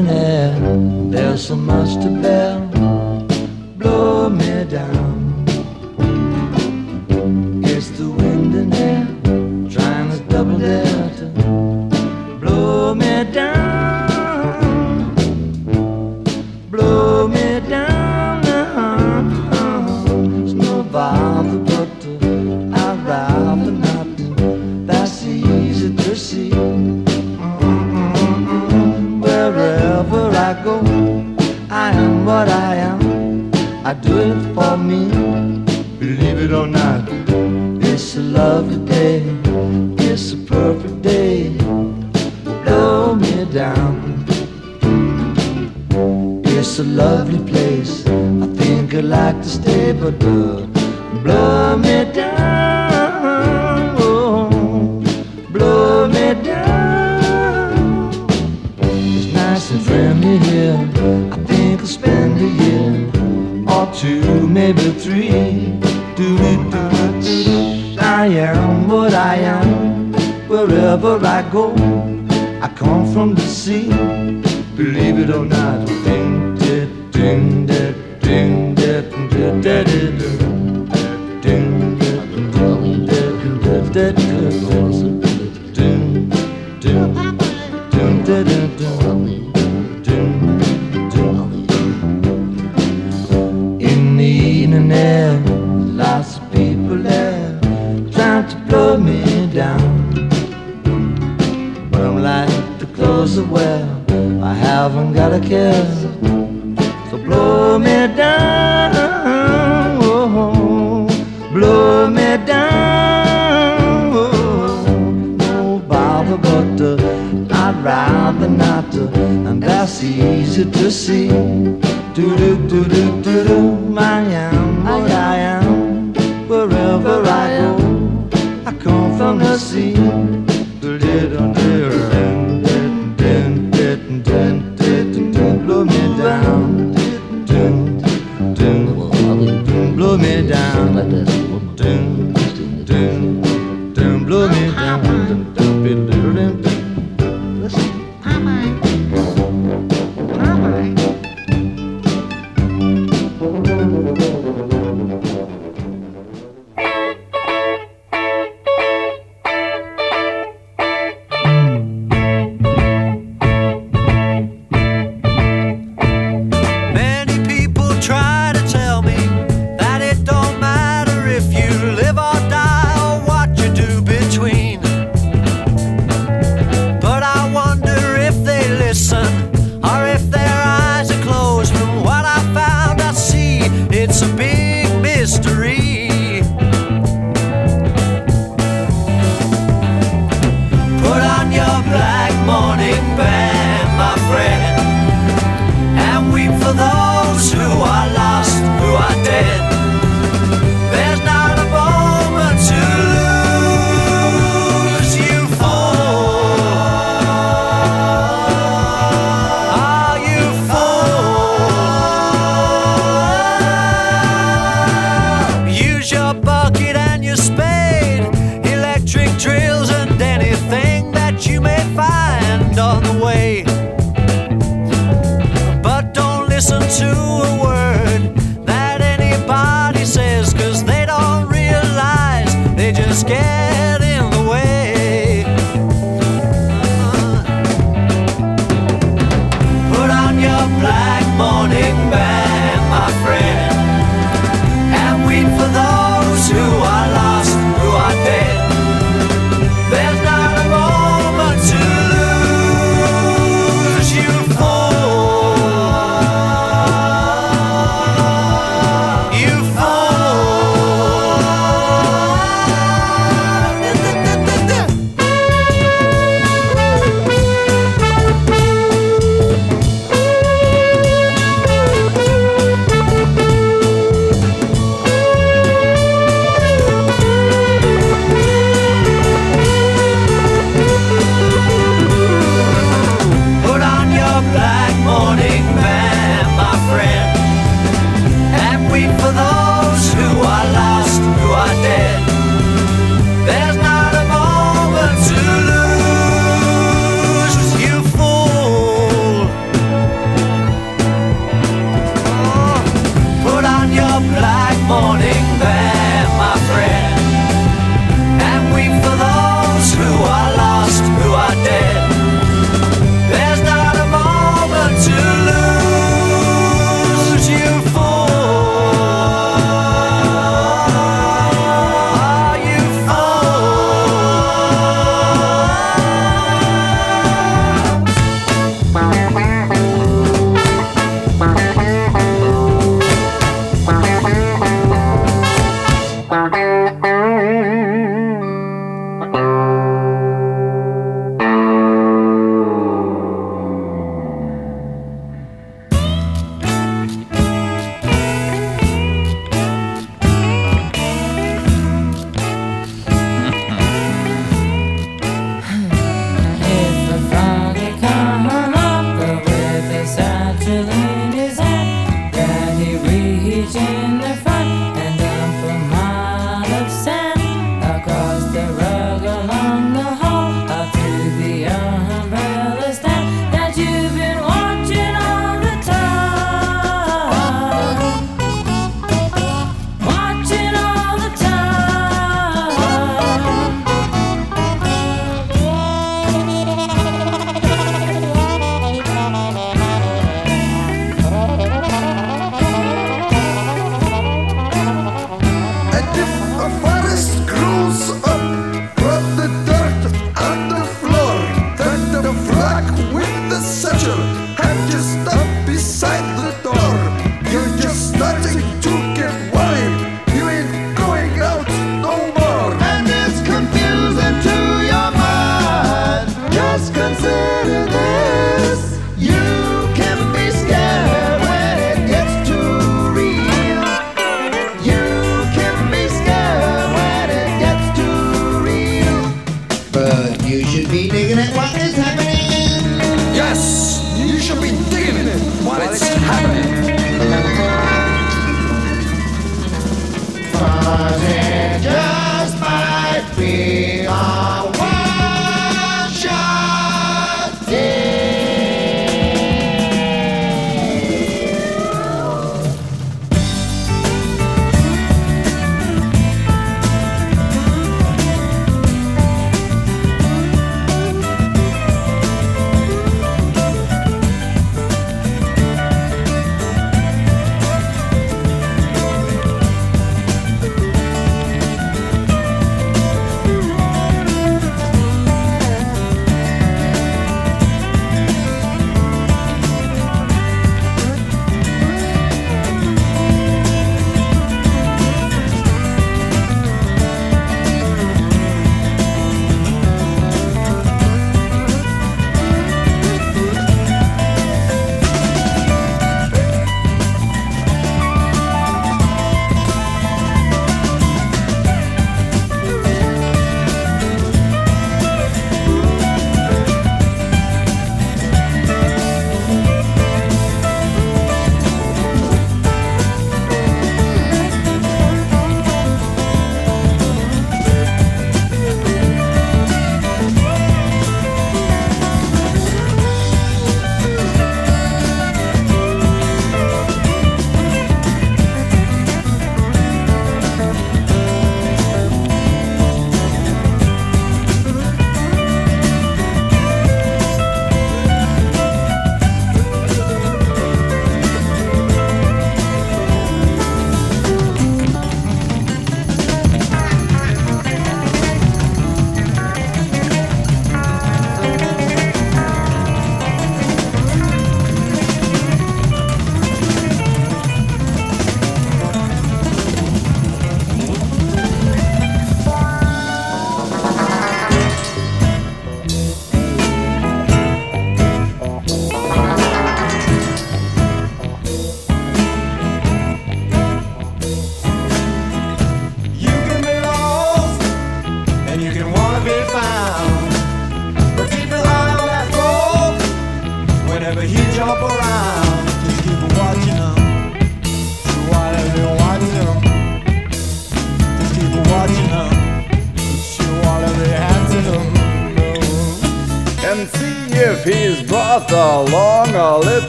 [SPEAKER 24] an uh, well, I
[SPEAKER 21] haven't got a care, So blow me down, oh, blow me down. Oh, no bother, but uh, I'd rather not, uh, and that's easy to see. Do do do do do do, my am what I am, wherever I go, I come from the sea. Do do.
[SPEAKER 25] while it's happening.
[SPEAKER 13] But it just might be.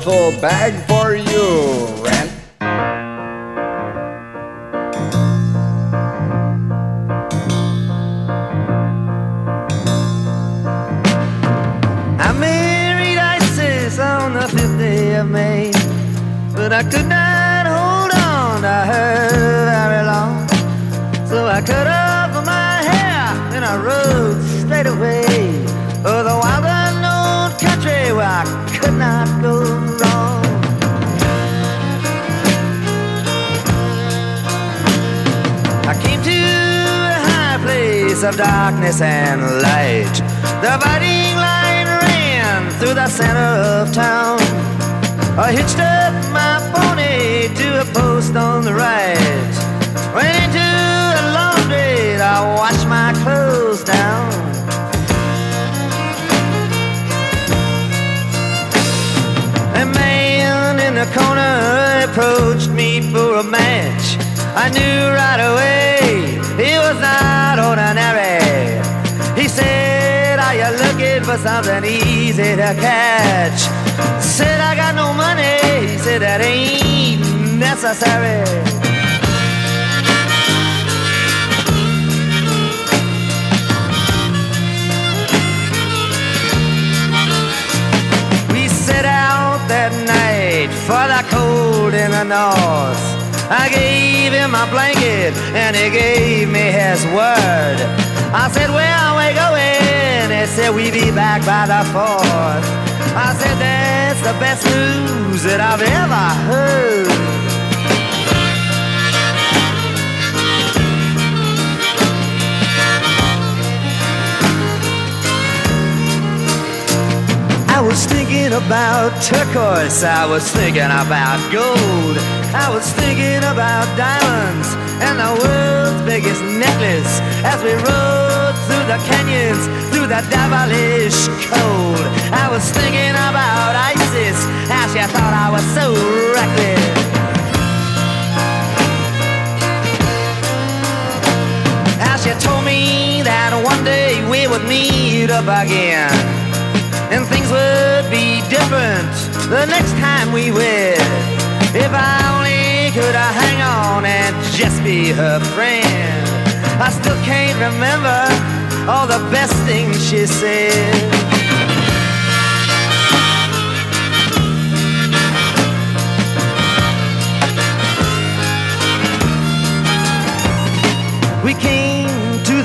[SPEAKER 26] for back.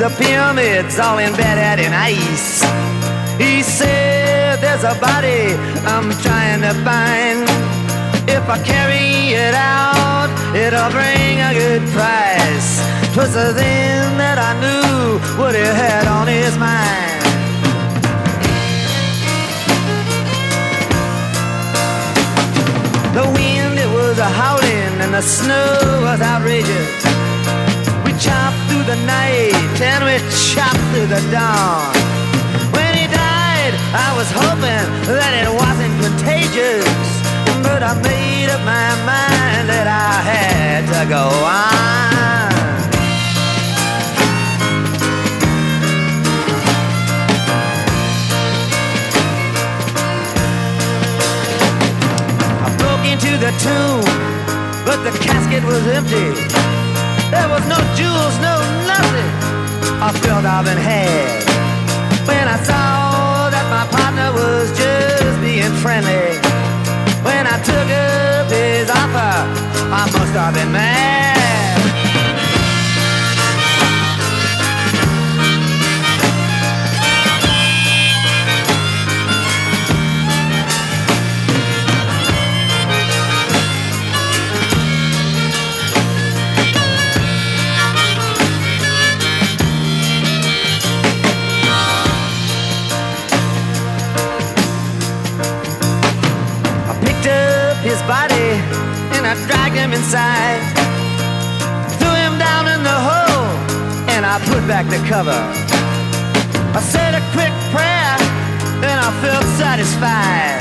[SPEAKER 26] The pyramids all embedded in ice. He said, There's a body I'm trying to find. If I carry it out, it'll bring a good price. Twas then that I knew what he had on his mind. The wind, it was a howling, and the snow was outrageous. The night, and we chopped through the dawn. When he died, I was hoping that it wasn't contagious. But I made up my mind that I had to go on. I broke into the tomb, but the casket was empty. There was no jewels, no nothing. I felt I've been had. When I saw that my partner was just being friendly. When I took up his offer, I must have been mad. Him inside. Threw him down in the hole and I put back the cover. I said a quick prayer and I felt satisfied.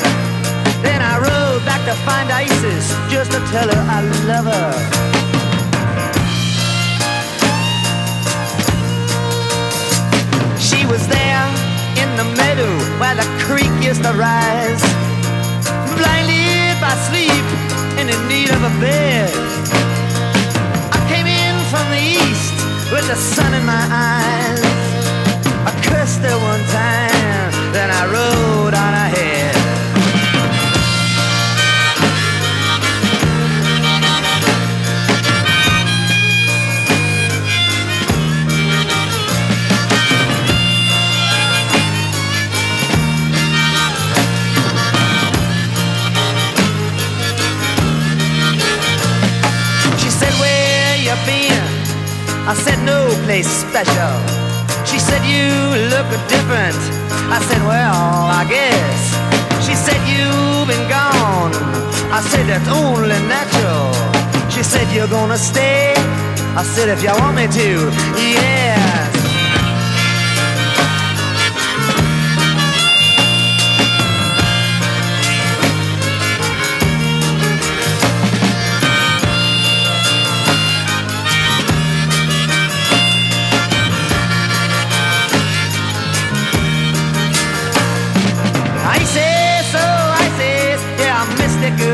[SPEAKER 26] Then I rode back to find Isis just to tell her I love her. She was there in the meadow where the creek used to rise and of a bed. I came in from the east with the sun in my eyes. I cursed her one time, then I rode on ahead. I said, No place special. She said, You look different. I said, Well, I guess. She said, You've been gone. I said, That's only natural. She said, You're gonna stay? I said, If you want me to,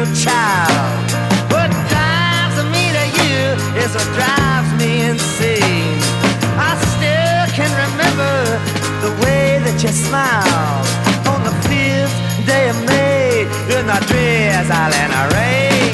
[SPEAKER 26] little child. What drives me to you is what drives me insane. I still can remember the way that you smiled on the fifth day of May in the
[SPEAKER 14] drizzle and the rain.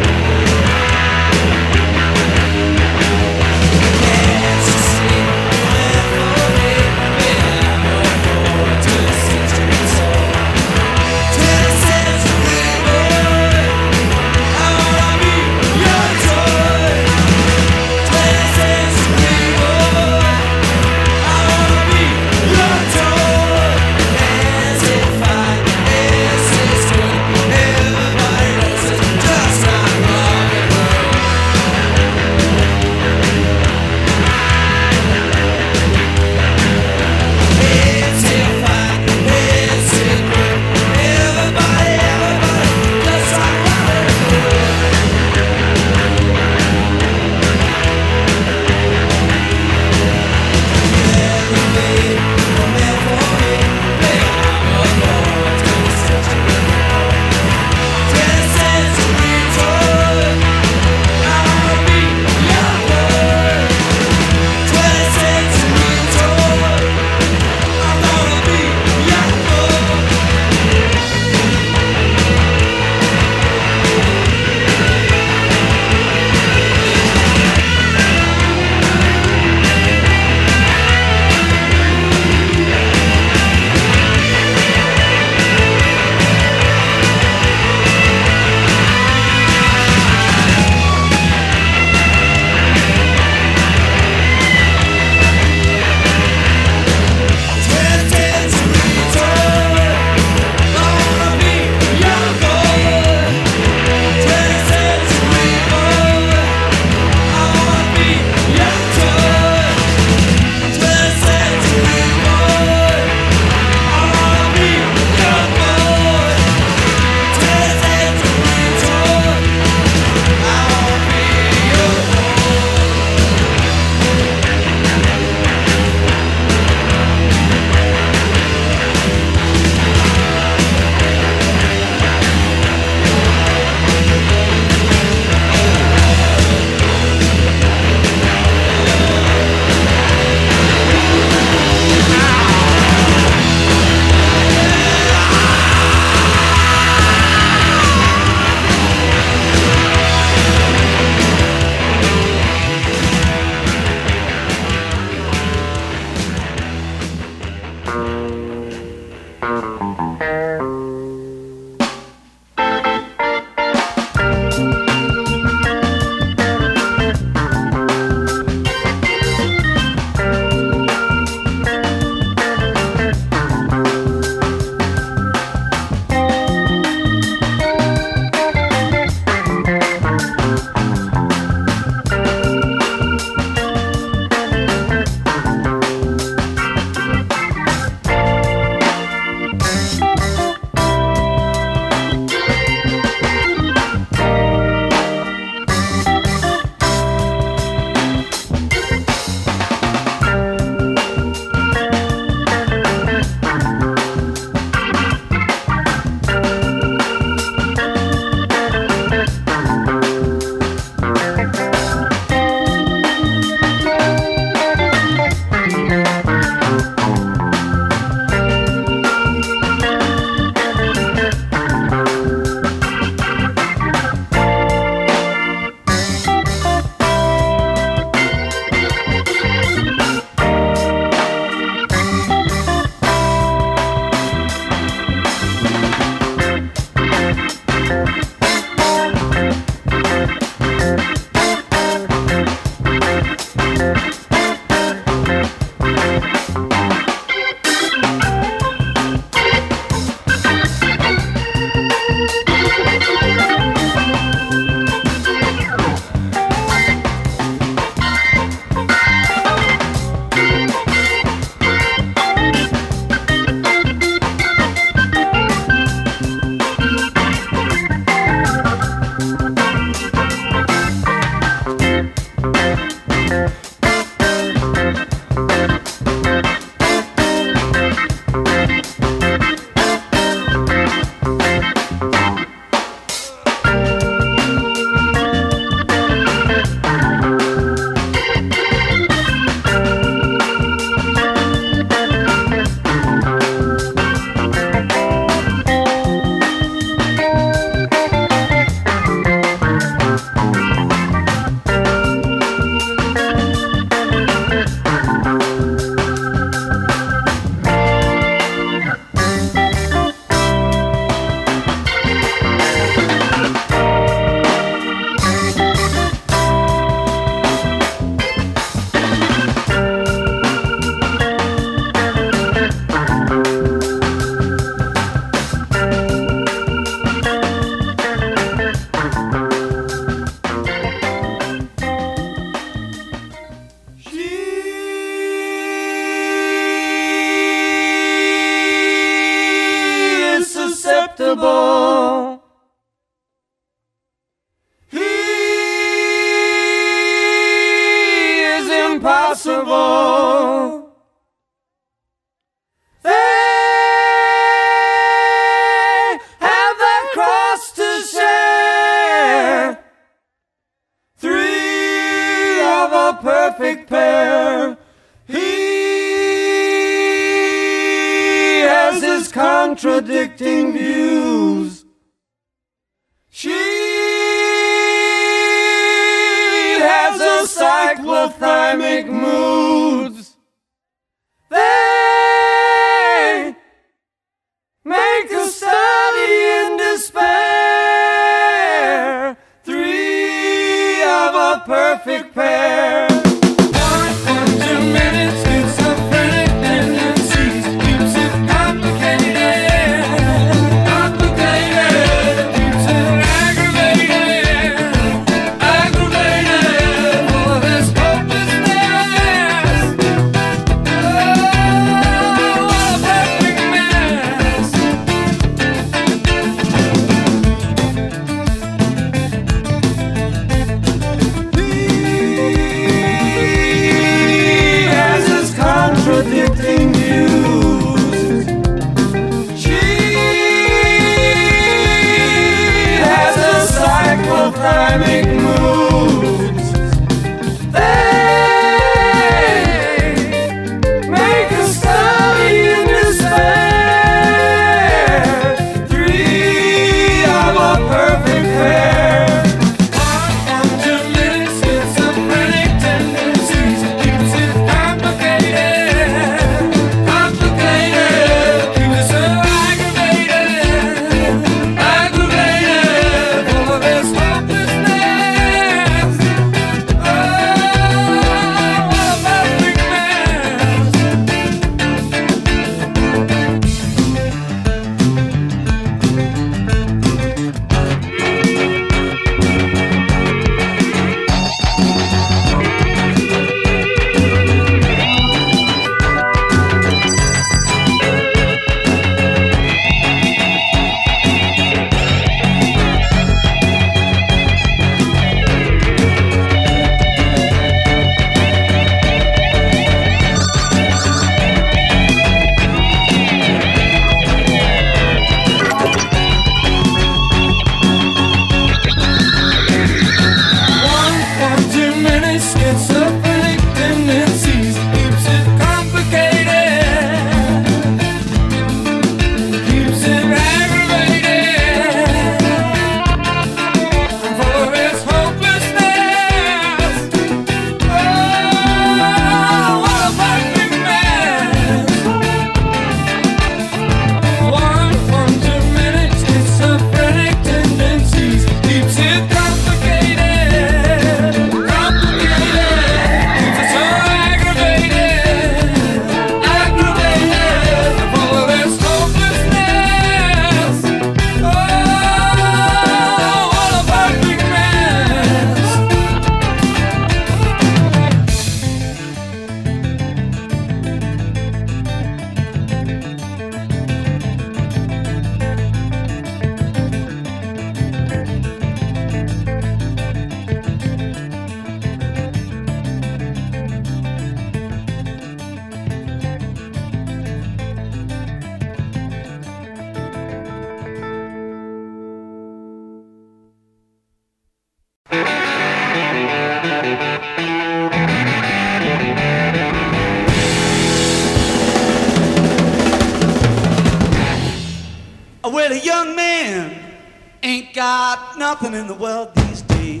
[SPEAKER 14] nothing in the world these days.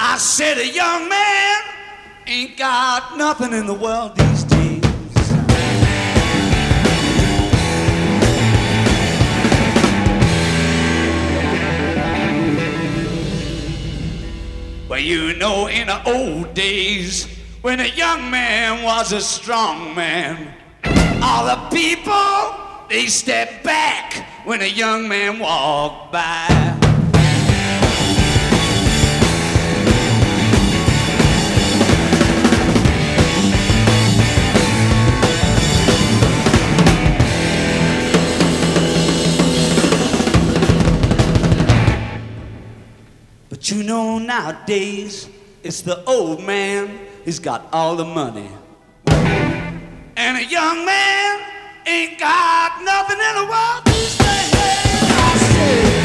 [SPEAKER 14] I said a young man ain't got nothing in the world these days. Well, you know, in the old days, when a young man was a strong man, all the people, they stepped back when a young man walked by.
[SPEAKER 21] But you know, nowadays, it's the old man he's got all the money. And a young man ain't got nothing in the world to say. I say.